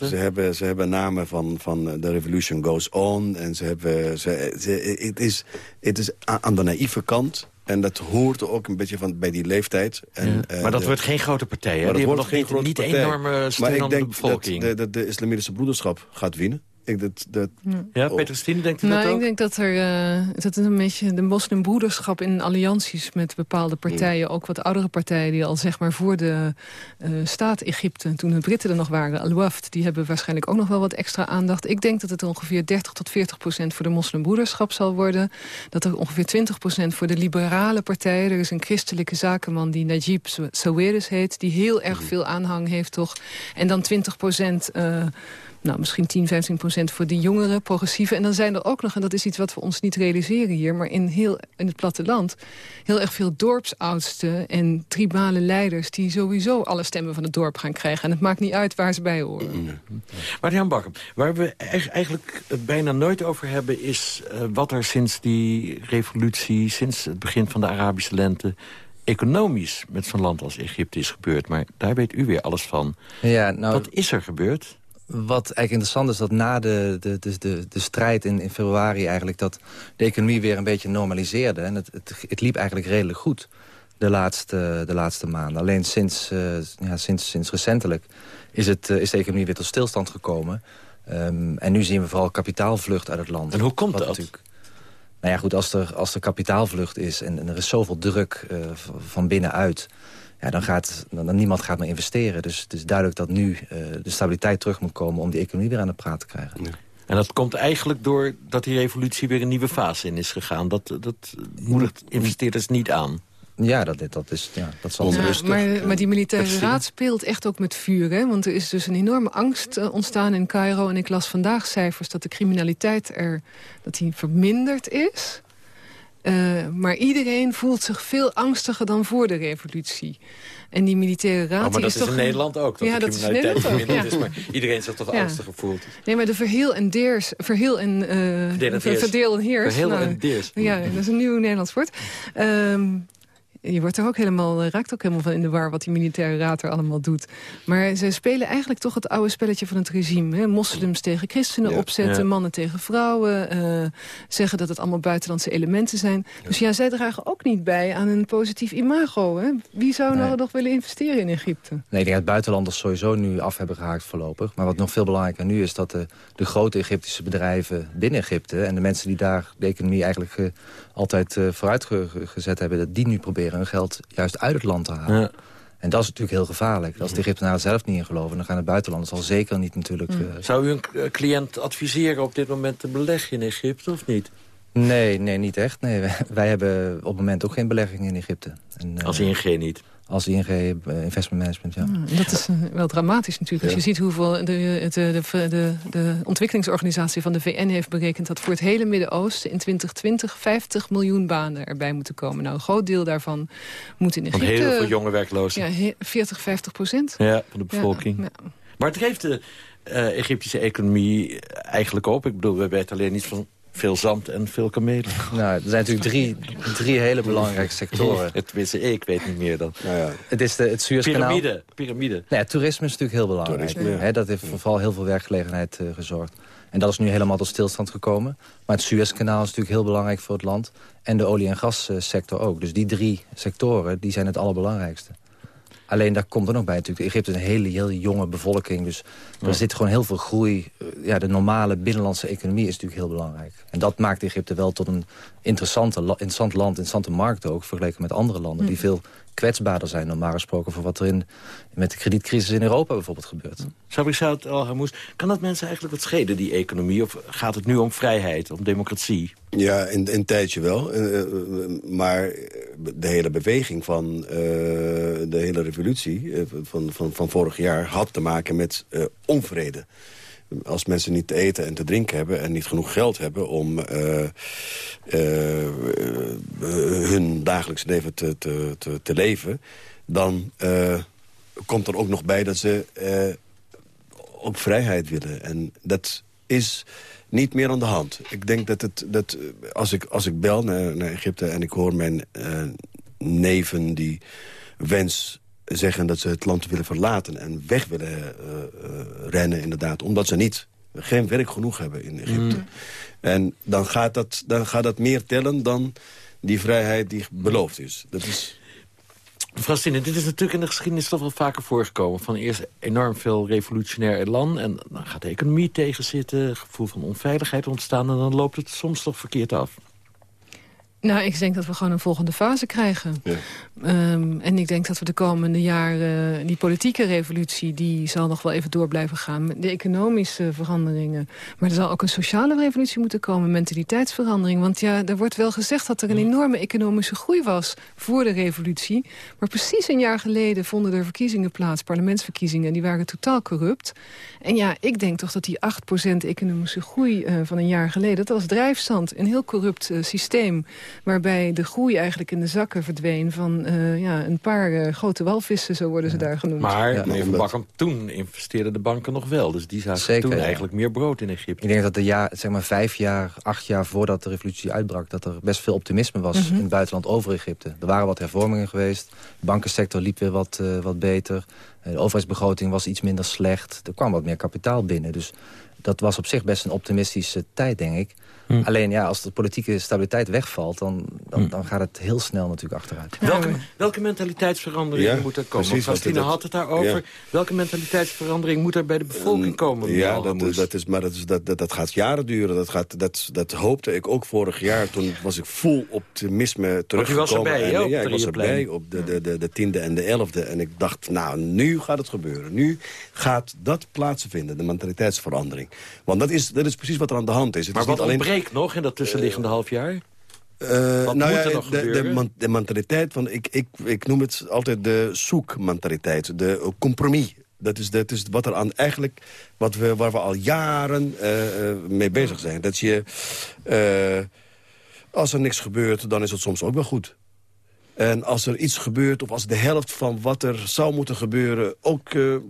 ze, hebben, ze hebben namen van, van The Revolution Goes On. En ze hebben... Ze, ze, het, is, het is aan de naïeve kant... En dat hoort ook een beetje van, bij die leeftijd. En, Ja. eh, Maar dat de- wordt geen grote partij, hè? Maar Die dat hebben wordt nog geen niet, grote niet partij. enorme steun Maar ik de denk bevolking. dat de, de, de islamitische broederschap gaat winnen. Ik, dat, dat, Ja, Peter Stine, denkt u Nou, dat ook? ik denk dat er eh, dat het een beetje de moslimbroederschap in allianties met bepaalde partijen, ook wat oudere partijen die al zeg maar voor de eh, staat Egypte, toen de Britten er nog waren, Al-Wafd, die hebben waarschijnlijk ook nog wel wat extra aandacht. Ik denk dat het ongeveer 30 tot 40 procent voor de moslimbroederschap zal worden. Dat er ongeveer 20 procent voor de liberale partijen. Er is een christelijke zakenman die Najib Sawiris heet, die heel erg veel aanhang heeft toch. En dan 20 procent nou, misschien 10, 15 procent voor die jongeren, progressieve. En dan zijn er ook nog, en dat is iets wat we ons niet realiseren hier... maar in, heel, in het platteland heel erg veel dorpsoudsten en tribale leiders... die sowieso alle stemmen van het dorp gaan krijgen. En het maakt niet uit waar ze bij horen. Maar Jan Bakker, waar we eig- eigenlijk het bijna nooit over hebben... is eh, wat er sinds die revolutie, sinds het begin van de Arabische lente... economisch met zo'n land als Egypte is gebeurd. Maar daar weet u weer alles van. Ja, nou, Wat is er gebeurd? Wat eigenlijk interessant is dat na de, de, de, de, de strijd in, in februari eigenlijk... dat de economie weer een beetje normaliseerde. En het, het, het liep eigenlijk redelijk goed de laatste, de laatste maanden. Alleen sinds, eh, ja, sinds, sinds recentelijk is, het, eh, is de economie weer tot stilstand gekomen. Ehm, en nu zien we vooral kapitaalvlucht uit het land. En hoe komt dat? Natuurlijk, nou ja, goed, als er, als er kapitaalvlucht is en, en er is zoveel druk eh, van binnenuit... Ja, dan gaat dan, dan niemand gaat meer investeren. Dus het is duidelijk dat nu eh, de stabiliteit terug moet komen... om die economie weer aan de praat te krijgen. En dat komt eigenlijk door dat die revolutie weer een nieuwe fase in is gegaan. Dat, dat moedigt investeerders niet aan. Ja, dat, dat, is, ja, dat zal Ja, rustig. maar, maar die militaire raad speelt echt ook met vuur. Hè? Want er is dus een enorme angst eh, ontstaan in Cairo. En ik las vandaag cijfers dat de criminaliteit er dat die verminderd is. Eh, maar iedereen voelt zich veel angstiger dan voor de revolutie. En die militaire raad... Oh, maar die dat is is toch in een- Nederland ook. Dat ja, dat is in Nederland ook, ja. is. Maar iedereen zich toch Ja. angstiger voelt. Nee, maar de verheel en deers... Verheel en... eh, Verdeel en deers. Verdeel en heers. Verheel nou, en deers. Ja, dat is een nieuw Nederlands woord. Ehm, je wordt er ook helemaal, eh, raakt ook helemaal van in de war... wat die militaire raad er allemaal doet. Maar ze spelen eigenlijk toch het oude spelletje van het regime. Hè? Moslims tegen christenen Ja. opzetten, Ja. mannen tegen vrouwen... eh, zeggen dat het allemaal buitenlandse elementen zijn. Dus ja, zij dragen ook niet bij aan een positief imago. Hè? Wie zou nou nog willen investeren in Egypte? Nee, ik denk dat buitenlanders sowieso nu af hebben gehaakt voorlopig. Maar wat nog veel belangrijker nu is dat de, de grote Egyptische bedrijven binnen Egypte... en de mensen die daar de economie eigenlijk eh, altijd eh, vooruit ge- ge- gezet hebben... dat die nu proberen hun geld juist uit het land te halen. Ja. En dat is natuurlijk heel gevaarlijk. Als de Egyptenaren zelf niet in geloven... dan gaan de buitenlanders al zeker niet natuurlijk... eh, Zou u een eh, cliënt adviseren op dit moment te beleggen in Egypte of niet? Nee, nee, niet echt. Nee, wij, [laughs] wij hebben op het moment ook geen belegging in Egypte. En, eh, Als ING niet? Als ING eh, Investment Management, ja. Ja, dat is eh, wel dramatisch natuurlijk. Als je ziet hoeveel de, het, eh, de, de, de, ontwikkelingsorganisatie van de VN heeft berekend... dat voor het hele Midden-Oosten in 2020 50 miljoen banen erbij moeten komen. Nou, een groot deel daarvan moet in Egypte... heel veel jonge werklozen. Ja, he- 40, 50 procent. Ja, van de bevolking. Ja, ja. Maar het geeft de eh, Egyptische economie eigenlijk op. Ik bedoel, we weten alleen niet van veel zand en veel kamelen. Nou, er zijn natuurlijk drie, drie hele belangrijke sectoren. [laughs] Tenminste, ik weet niet meer dan. Het is de, het Suezkanaal. Piramide. Piramide. Nee, toerisme is natuurlijk heel belangrijk. Toerisme, ja. Hè, dat heeft vooral heel veel werkgelegenheid eh, gezorgd. En dat is nu helemaal tot stilstand gekomen. Maar het Suezkanaal is natuurlijk heel belangrijk voor het land. En de olie- en gassector ook. Dus die drie sectoren die zijn het allerbelangrijkste. Alleen daar komt er nog bij natuurlijk. Egypte is een hele, hele jonge bevolking. Dus er zit gewoon heel veel groei. Eh, Ja, de normale binnenlandse economie is natuurlijk heel belangrijk. En dat maakt Egypte wel tot een interessante, interessant land, interessante markt ook... vergeleken met andere landen die Hm. veel kwetsbaarder zijn... normaal gesproken voor wat er in, met de kredietcrisis in Europa bijvoorbeeld gebeurt. Sabrisaat El Hamous, kan dat mensen eigenlijk wat schelen, die economie? Of gaat het nu om vrijheid, om democratie? Ja, in een tijdje wel. Eh, eh, maar de hele beweging van eh, de hele revolutie van, van, van vorig jaar... had te maken met onvrede. Als mensen niet te eten en te drinken hebben... en niet genoeg geld hebben om eh, eh, eh, hun dagelijks leven te, te, te, leven... dan komt er ook nog bij dat ze ook vrijheid willen. En dat is niet meer aan de hand. Ik denk dat, het, dat als, ik, als ik bel naar, naar Egypte en ik hoor mijn neven die wens zeggen dat ze het land willen verlaten... en weg willen eh, eh, rennen inderdaad, omdat ze niet geen werk genoeg hebben in Egypte. Mm. En dan gaat, dat, dan gaat dat meer tellen dan die vrijheid die beloofd is. Dat is Mevrouw Stine, dit is natuurlijk in de geschiedenis toch wel vaker voorgekomen. Van eerst enorm veel revolutionair elan en dan gaat de economie tegenzitten... gevoel van onveiligheid ontstaan en dan loopt het soms toch verkeerd af. Nou, ik denk dat we gewoon een volgende fase krijgen. Ehm, en ik denk dat we de komende jaren... eh, die politieke revolutie, die zal nog wel even door blijven gaan. De economische veranderingen. Maar er zal ook een sociale revolutie moeten komen. Mentaliteitsverandering. Want ja, er wordt wel gezegd dat er een enorme economische groei was... voor de revolutie. Maar precies een jaar geleden vonden er verkiezingen plaats. Parlementsverkiezingen. Die waren totaal corrupt. En ja, ik denk toch dat die 8% economische groei eh, van een jaar geleden... dat was drijfstand. Een heel corrupt eh, systeem waarbij de groei eigenlijk in de zakken verdween van eh, ja, een paar eh, grote walvissen, zo worden ze daar genoemd. Maar Ja, meneer Van omdat- Bakken, toen investeerden de banken nog wel. Dus die zagen Zeker, toen ja. eigenlijk meer brood in Egypte. Ik denk dat de jaar, zeg maar vijf jaar, acht jaar voordat de revolutie uitbrak... dat er best veel optimisme was Mhm. in het buitenland over Egypte. Er waren wat hervormingen geweest. De bankensector liep weer wat, eh, wat beter. De overheidsbegroting was iets minder slecht. Er kwam wat meer kapitaal binnen. Dus dat was op zich best een optimistische tijd, denk ik. Hm. Alleen ja, als de politieke stabiliteit wegvalt... dan, dan, dan gaat het heel snel natuurlijk achteruit. Welke, welke mentaliteitsverandering Ja, moet er komen? precies, Mevrouw wat- Stine dat- had het daarover. ja. Welke mentaliteitsverandering moet er bij de bevolking komen? meneer Ja, dat, Alhamous? dat is, maar dat, is, dat, dat, dat gaat jaren duren. Dat, gaat, dat, dat hoopte ik ook vorig jaar. Toen was ik vol optimisme teruggekomen. was erbij, En, op ja, het ik was erbij op de, de, de, de tiende en de elfde. En ik dacht, nou, nu gaat het gebeuren. Nu gaat dat plaatsvinden, de mentaliteitsverandering. Want dat is, dat is precies wat er aan de hand is. Het maar is wat niet alleen... nog in dat tussenliggende half jaar? Eh, nou ja, de, de, gebeuren? man- de mentaliteit van, ik, ik, ik noem het altijd de zoekmentaliteit, de eh, compromis. Dat is, dat is wat er aan eigenlijk, wat we, waar we al jaren eh, eh, mee bezig zijn. Dat je, eh, als er niks gebeurt, dan is het soms ook wel goed. En als er iets gebeurt, of als de helft van wat er zou moeten gebeuren... ook eh, eh,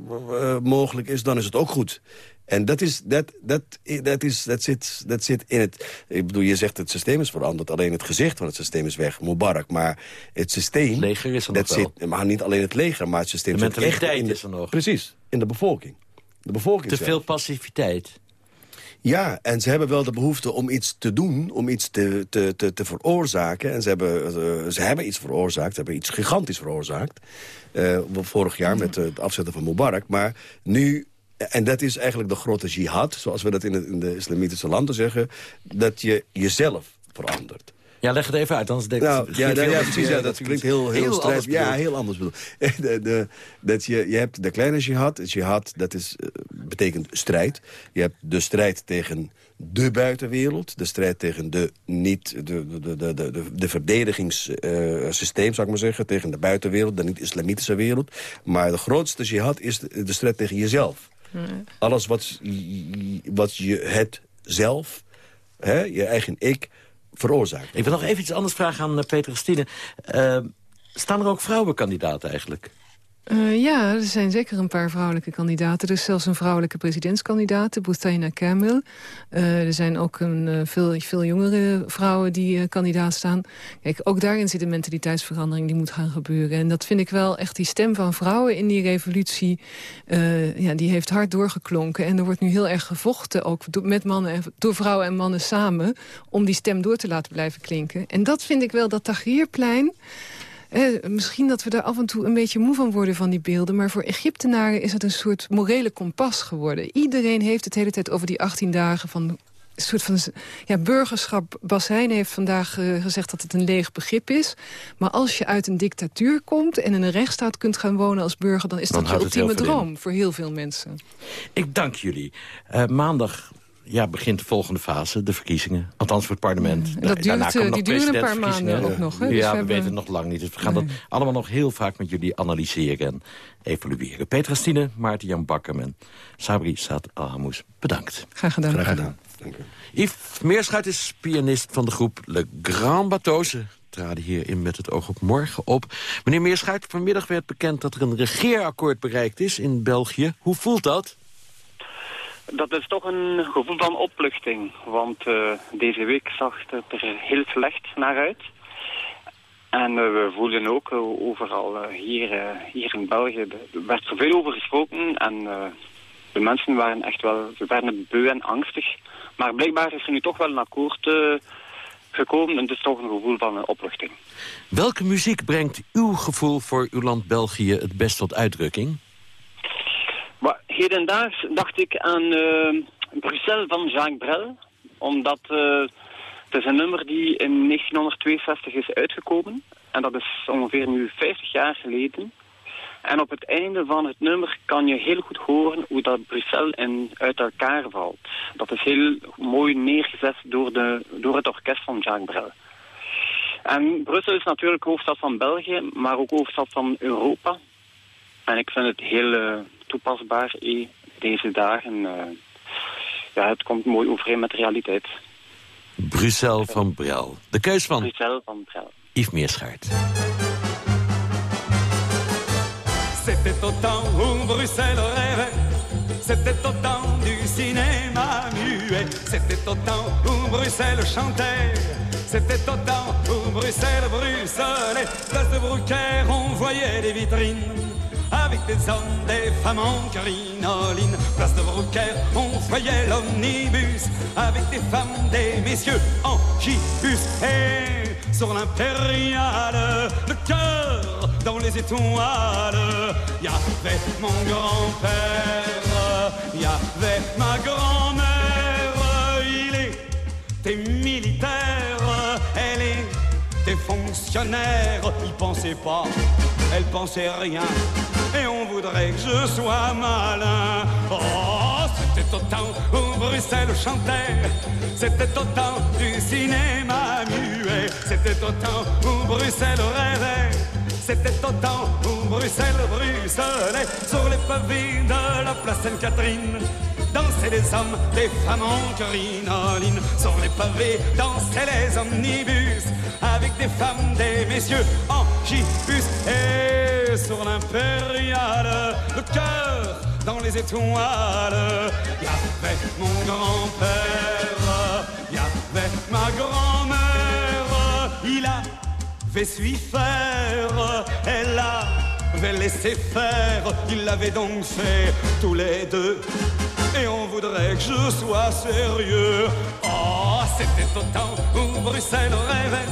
mogelijk is, dan is het ook goed. En dat, is, dat, dat, dat, is, dat, zit, dat zit in het... Ik bedoel, je zegt het systeem is veranderd. Alleen het gezicht van het systeem is weg. Mubarak. Maar het systeem... leger is er dat nog wel. zit, Maar niet alleen het leger, maar het systeem De mentaliteit in de- is er nog. Precies, in de bevolking. De bevolking Te zelf. veel passiviteit. Ja, en ze hebben wel de behoefte om iets te doen, om iets te, te, te, te veroorzaken. En ze hebben, eh, ze hebben iets veroorzaakt, ze hebben iets gigantisch veroorzaakt. Eh, vorig jaar met eh, het afzetten van Mubarak. Maar nu, en dat is eigenlijk de grote jihad, zoals we dat in, het, in de islamitische landen zeggen... dat je jezelf verandert. Ja, leg het even uit, anders denk ik... Nou, ja, veel ja, ja, precies. Ja, dat klinkt heel, heel, strijd. anders Ja, heel anders bedoel. [laughs] De, de, dat je, je hebt de kleine jihad. Het jihad, dat is, eh, betekent strijd. Je hebt de strijd tegen de buitenwereld. De strijd tegen de, niet, de, de, de, de, de, de verdedigingssysteem, zou ik maar zeggen. Tegen de buitenwereld, de niet-islamitische wereld. Maar de grootste jihad is de, de strijd tegen jezelf. Alles wat, wat je het zelf, hè, je eigen ik, veroorzaakt. Ik wil nog even iets anders vragen aan eh, Peter Stine. Eh, staan er ook vrouwenkandidaten eigenlijk? Eh, ja, er zijn zeker een paar vrouwelijke kandidaten. Er is zelfs een vrouwelijke presidentskandidaat, Boustaina Kamel. Eh, er zijn ook een, eh, veel, veel jongere vrouwen die kandidaat staan. Kijk, ook daarin zit een mentaliteitsverandering die moet gaan gebeuren. En dat vind ik wel echt die stem van vrouwen in die revolutie... ja, die heeft hard doorgeklonken. En er wordt nu heel erg gevochten, ook met mannen en, door vrouwen en mannen samen... om die stem door te laten blijven klinken. En dat vind ik wel, dat Tahrirplein... Eh, misschien dat we daar af en toe een beetje moe van worden van die beelden... maar voor Egyptenaren is het een soort morele kompas geworden. Iedereen heeft het de hele tijd over die 18 dagen van... Een soort van ja, burgerschap. Bas Heijn heeft vandaag eh, gezegd dat het een leeg begrip is. Maar als je uit een dictatuur komt en in een rechtsstaat kunt gaan wonen als burger... dan is Dan dat je ultieme in. droom voor heel veel mensen. Ik dank jullie. Eh, maandag ja, begint de volgende fase, de verkiezingen. Althans voor het parlement. En dat Da- duurt, daarna eh, komen nog die duren een paar presidentsverkiezingen. maanden ook nog. Hè? Dus ja, we we hebben- weten het nog lang niet. Dus we gaan dat allemaal nog heel vaak met jullie analyseren en evalueren. Petra Stine, Maarten Jan Bakker en Sabri Saad Alhamous. Bedankt. Graag gedaan. Graag gedaan. Dank u. Yves Meerschuit is pianist van de groep Le Grand Bateau. Ze traden hierin met het oog op morgen op. Meneer Meerschuit, vanmiddag werd bekend dat er een regeerakkoord bereikt is in België. Hoe voelt dat? Dat is toch een gevoel van opluchting, want eh, deze week zag het er heel slecht naar uit. En eh, we voelden ook eh, overal hier, hier in België, er werd zoveel over gesproken en de mensen waren echt wel, waren beu en angstig. Maar blijkbaar is er nu toch wel een akkoord gekomen en het is toch een gevoel van opluchting. Welke muziek brengt uw gevoel voor uw land België het best tot uitdrukking? Maar hedendaags dacht ik aan eh Bruxelles van Jacques Brel. Omdat eh, het is een nummer die in 1962 is uitgekomen. En dat is ongeveer nu 50 jaar geleden. En op het einde van het nummer kan je heel goed horen hoe dat Bruxelles in, uit elkaar valt. Dat is heel mooi neergezet door, de, door het orkest van Jacques Brel. En Brussel is natuurlijk hoofdstad van België, maar ook hoofdstad van Europa. En ik vind het heel eh, toepasbaar eh, deze dagen. eh, ja, het komt mooi overeen met de realiteit. Bruxelles van Brel. De keus van Bruxelles van Brel. Yves Meerschuit. C'était au temps où Bruxelles rêvait, c'était au temps du cinéma muet, c'était au temps où Bruxelles chantait, c'était au temps où Bruxelles bruxelait, place de Brucaire on voyait des vitrines. Avec des hommes, des femmes en crinoline Place de Brucaire, on voyait l'omnibus Avec des femmes, des messieurs en gibus Et sur l'impériale, le cœur dans les étoiles. Y avait mon grand-père, y avait ma grand-mère. Il était militaire, elle était fonctionnaire. Il pensait pas, elle pensait rien. Et on voudrait que je sois malin. Oh, c'était au temps où Bruxelles chantait. C'était au temps du cinéma muet. C'était au temps où Bruxelles rêvait. C'était au temps où Bruxelles bruxelait sur les pavés de la place Sainte-Catherine. Dansaient les hommes, les femmes en crinoline. Sur les pavés, dansaient les omnibus, avec des femmes, des messieurs en gibus. Et sur l'impériale, le cœur dans les étoiles, y avait mon grand-père, y avait ma grand-mère, il avait su faire, elle avait laissé faire, ils l'avaient donc fait tous les deux. Et on voudrait que je sois sérieux. Oh, c'était au temps où Bruxelles rêvait.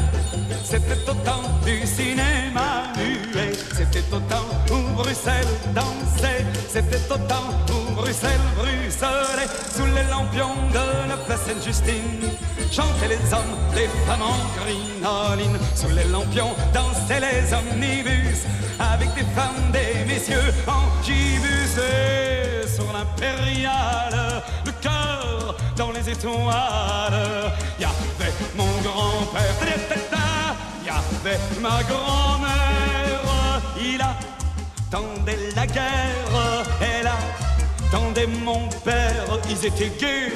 C'était au temps du cinéma muet. C'était au temps où Bruxelles dansait. C'était au temps où Bruxelles ruisselait. Sous les lampions de la place Sainte-Justine. Chantaient les hommes, les femmes en crinoline. Sous les lampions dansaient les omnibus. Avec des femmes, des messieurs en gibus. Et sur l'impériale, le cœur dans les étoiles. Y avait mon grand-père, y avait ma grand-mère. Il attendait la guerre, elle attendait mon père. Ils étaient gays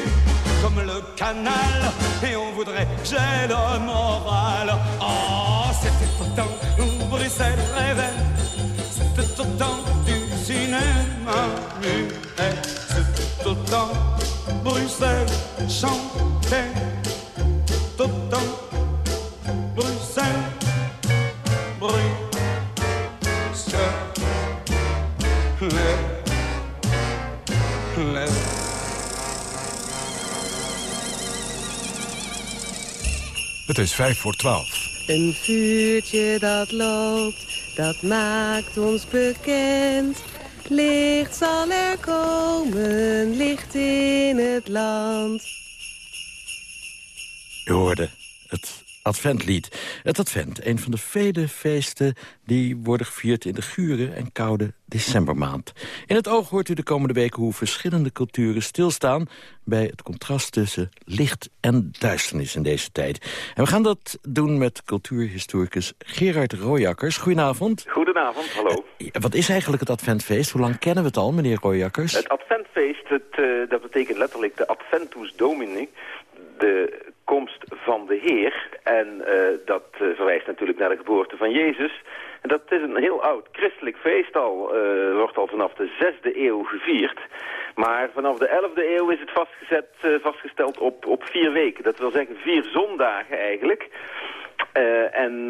comme le canal, et on voudrait que j'ai le moral. Oh, c'était au temps où Bruxelles rêvait, c'était au temps du cinéma muet, c'était au temps Bruxelles chantait, tout au temps Het is vijf voor twaalf. Een vuurtje dat loopt, dat maakt ons bekend. Licht zal er komen, licht in het land. U hoorde het Adventlied. Het Advent, een van de vele feesten die worden gevierd in de gure en koude decembermaand. In het oog hoort u de komende weken hoe verschillende culturen stilstaan bij het contrast tussen licht en duisternis in deze tijd. En we gaan dat doen met cultuurhistoricus Gerard Rooijakkers. Goedenavond. Goedenavond, hallo. Wat is eigenlijk het Adventfeest? Hoe lang kennen we het al, meneer Rooijakkers? Het Adventfeest, het, eh, dat betekent letterlijk de Adventus Domini, de komst van de Heer. En eh, dat eh, verwijst natuurlijk naar de geboorte van Jezus. En dat is een heel oud christelijk feest al, eh, wordt al vanaf de zesde eeuw gevierd. Maar vanaf de elfde eeuw is het vastgezet, vastgesteld op, op vier weken. Dat wil zeggen vier zondagen eigenlijk. En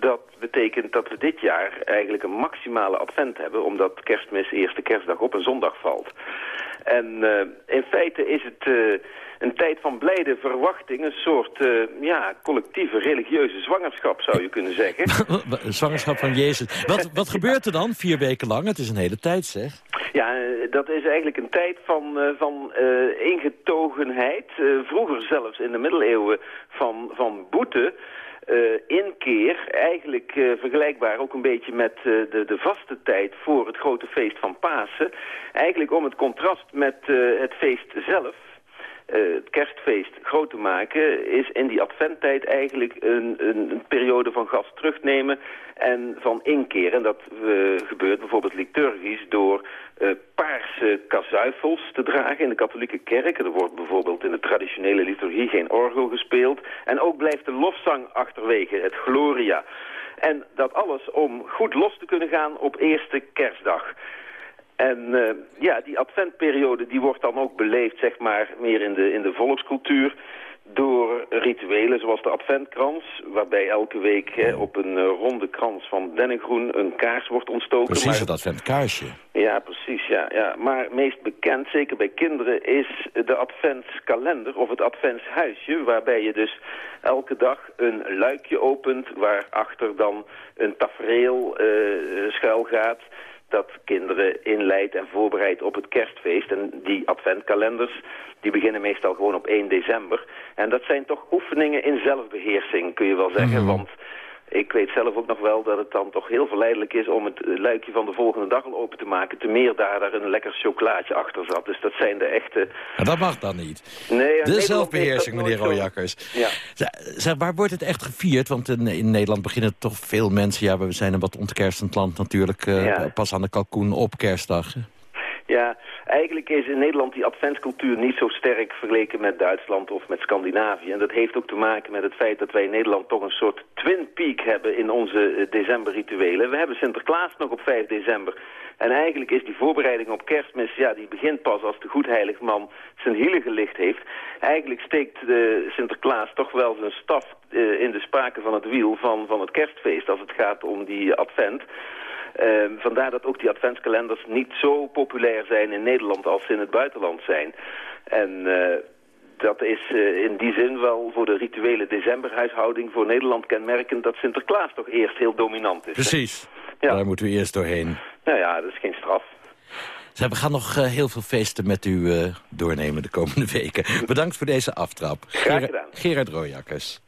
dat betekent dat we dit jaar eigenlijk een maximale advent hebben... omdat kerstmis eerste kerstdag op een zondag valt. En eh, in feite is het eh, een tijd van blijde verwachting... een soort eh, ja, collectieve religieuze zwangerschap, zou je kunnen zeggen. [laughs] Zwangerschap van Jezus. Wat, wat gebeurt er dan vier weken lang? Het is een hele tijd, zeg. Ja, dat is eigenlijk een tijd van, van ingetogenheid. Vroeger zelfs in de middeleeuwen van, van boete. Eh, inkeer, eigenlijk eh, vergelijkbaar ook een beetje met eh, de, de vaste tijd voor het grote feest van Pasen. Eigenlijk om het contrast met het feest zelf, eh, het kerstfeest groot te maken, is in die adventtijd eigenlijk een, een, periode van gas terugnemen en van inkeer. En dat eh, gebeurt bijvoorbeeld liturgisch door eh, paarse kazuifels te dragen in de katholieke kerk. Er wordt bijvoorbeeld in de traditionele liturgie geen orgel gespeeld. En ook blijft de lofzang achterwege, het Gloria. En dat alles om goed los te kunnen gaan op eerste kerstdag. En eh, ja, die adventperiode die wordt dan ook beleefd, zeg maar, meer in de, in de volkscultuur door rituelen zoals de adventkrans, waarbij elke week hè, op een eh, ronde krans van dennengroen een kaars wordt ontstoken. Precies, Maar- het adventkaarsje. ja, precies, ja, ja. Maar meest bekend, zeker bij kinderen, is de adventskalender of het adventshuisje. Waarbij je dus elke dag een luikje opent waarachter dan een tafereel eh schuil gaat dat kinderen inleidt en voorbereidt op het kerstfeest. En die adventkalenders, die beginnen meestal gewoon op 1 december. En dat zijn toch oefeningen in zelfbeheersing, kun je wel zeggen. Want ik weet zelf ook nog wel dat het dan toch heel verleidelijk is om het luikje van de volgende dag al open te maken. Te meer daar, daar een lekker chocolaatje achter zat. Dus dat zijn de echte... En dat mag dan niet. Nee, de zelfbeheersing, meneer. Rooijakkers. Ja. Zeg, waar wordt het echt gevierd? Want in, in Nederland beginnen toch veel mensen... ja, we zijn een wat ontkerstend land natuurlijk... eh, Ja. pas aan de kalkoen op kerstdag. Ja, eigenlijk is in Nederland die adventscultuur niet zo sterk vergeleken met Duitsland of met Scandinavië. En dat heeft ook te maken met het feit dat wij in Nederland toch een soort twin peak hebben in onze eh, decemberrituelen. We hebben Sinterklaas nog op 5 december. En eigenlijk is die voorbereiding op kerstmis, ja, die begint pas als de goedheilig man zijn hielen gelicht heeft. Eigenlijk steekt de Sinterklaas toch wel zijn staf eh, in de spaken van het wiel van, van het kerstfeest als het gaat om die advent. Ehm, vandaar dat ook die adventskalenders niet zo populair zijn in Nederland als ze in het buitenland zijn. En eh, dat is eh, in die zin wel voor de rituele decemberhuishouding voor Nederland kenmerkend dat Sinterklaas toch eerst heel dominant is. Precies. Daar moeten we eerst doorheen. Nou ja, dat is geen straf. We gaan nog eh, heel veel feesten met u doornemen de komende [laughs] weken. Bedankt voor deze aftrap. Graag gedaan. Gerard Royakkers.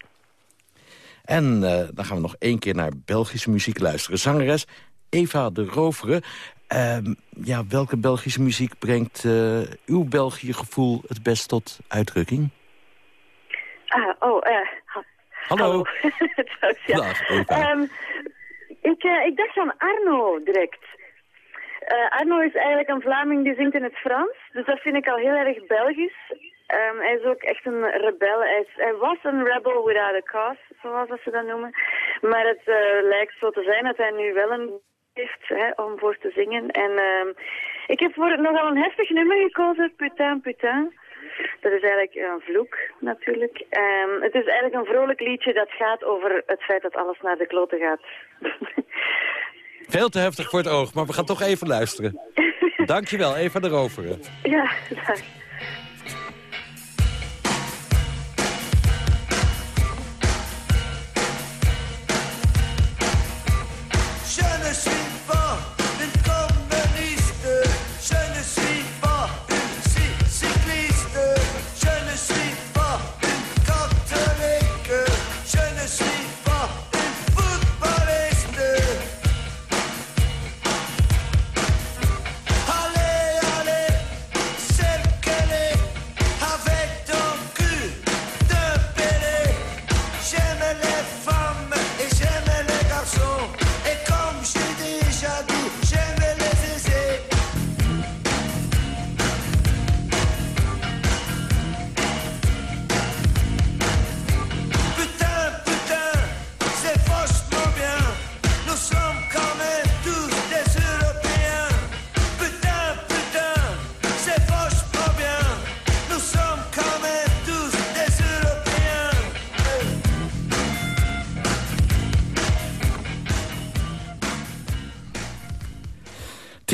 En dan gaan we nog één keer naar Belgische muziek luisteren. Zangeres Eva de Rovere. Ehm, ja, welke Belgische muziek brengt eh, uw België-gevoel het best tot uitdrukking? Ah, oh, eh. ha- Hallo. Dag, [laughs] ja. Dag, Eva. Ehm, ik, eh, ik dacht aan Arno direct. Arno is eigenlijk een Vlaming die zingt in het Frans. Dus dat vind ik al heel erg Belgisch. Ehm, hij is ook echt een rebel. Hij, is- hij was een rebel without a cause, zoals dat ze dat noemen. Maar het lijkt zo te zijn dat hij nu wel een heeft hè, om voor te zingen. En ehm, ik heb voor het nogal een heftig nummer gekozen, Putain, Putain. Dat is eigenlijk een vloek, natuurlijk. Ehm, het is eigenlijk een vrolijk liedje dat gaat over het feit dat alles naar de kloten gaat. [laughs] Veel te heftig voor het oog, maar we gaan toch even luisteren. [laughs] Dankjewel, Eva de Rovere. ja, dag.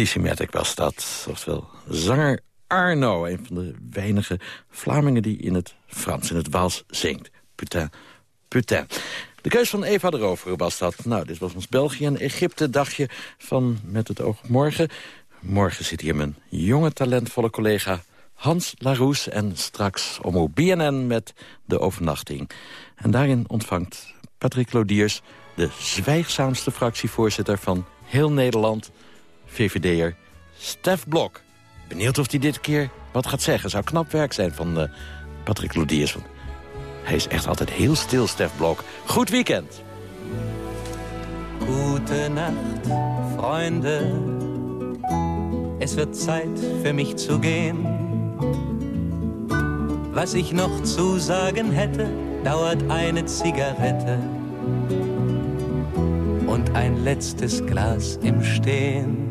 Matic was dat, oftewel zanger Arno. Een van de weinige Vlamingen die in het Frans, in het Waals zingt. Putain, putain. De keus van Eva de Rovere was dat. Nou, dit was ons België en Egypte dagje van Met het oog morgen. Morgen zit hier mijn jonge, talentvolle collega Hans Laroes... en straks om BNN met de overnachting. En daarin ontvangt Patrick Lodiers... de zwijgzaamste fractievoorzitter van heel Nederland... VVD'er Stef Blok. Benieuwd of hij dit keer wat gaat zeggen. Zou knap werk zijn van eh, Patrick Lodiers. Hij is echt altijd heel stil, Stef Blok. Goed weekend. Gute Nacht, Freunde. Es wird Zeit für mich zu gehen. Was ich noch zu sagen hätte, dauert eine Zigarette und ein letztes Glas im Stehen.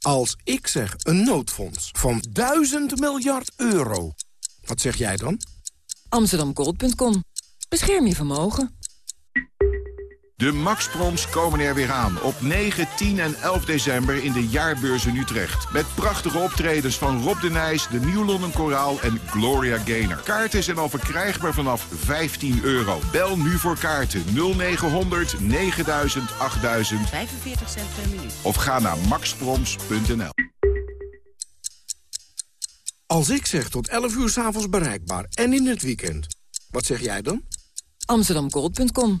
Als ik zeg een noodfonds van 1000 miljard euro, wat zeg jij dan? Amsterdamgold.com. Bescherm je vermogen. De Maxproms komen er weer aan op 9, 10 en 11 december in de jaarbeurs in Utrecht. Met prachtige optredens van Rob de Nijs, de Nieuw London Koraal en Gloria Gaynor. Kaarten zijn al verkrijgbaar vanaf 15 euro. Bel nu voor kaarten 0900 9000 8000 45 cent per minuut. of ga naar maxproms.nl. Als ik zeg tot 11 uur s'avonds bereikbaar en in het weekend, wat zeg jij dan? Amsterdamgold.com.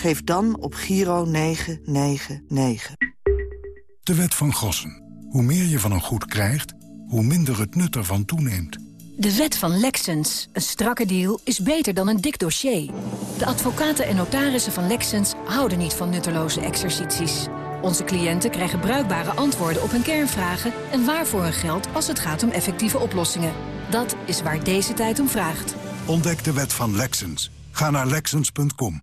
Geef dan op Giro 999. De wet van Gossen. Hoe meer je van een goed krijgt, hoe minder het nut ervan toeneemt. De wet van Lexens. Een strakke deal is beter dan een dik dossier. De advocaten en notarissen van Lexens houden niet van nutteloze exercities. Onze cliënten krijgen bruikbare antwoorden op hun kernvragen... en waarvoor hun geld als het gaat om effectieve oplossingen. Dat is waar deze tijd om vraagt. Ontdek de wet van Lexens. Ga naar Lexens.com.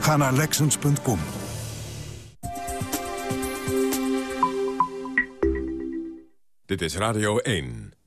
Ga naar Lexens.com. Dit is Radio 1.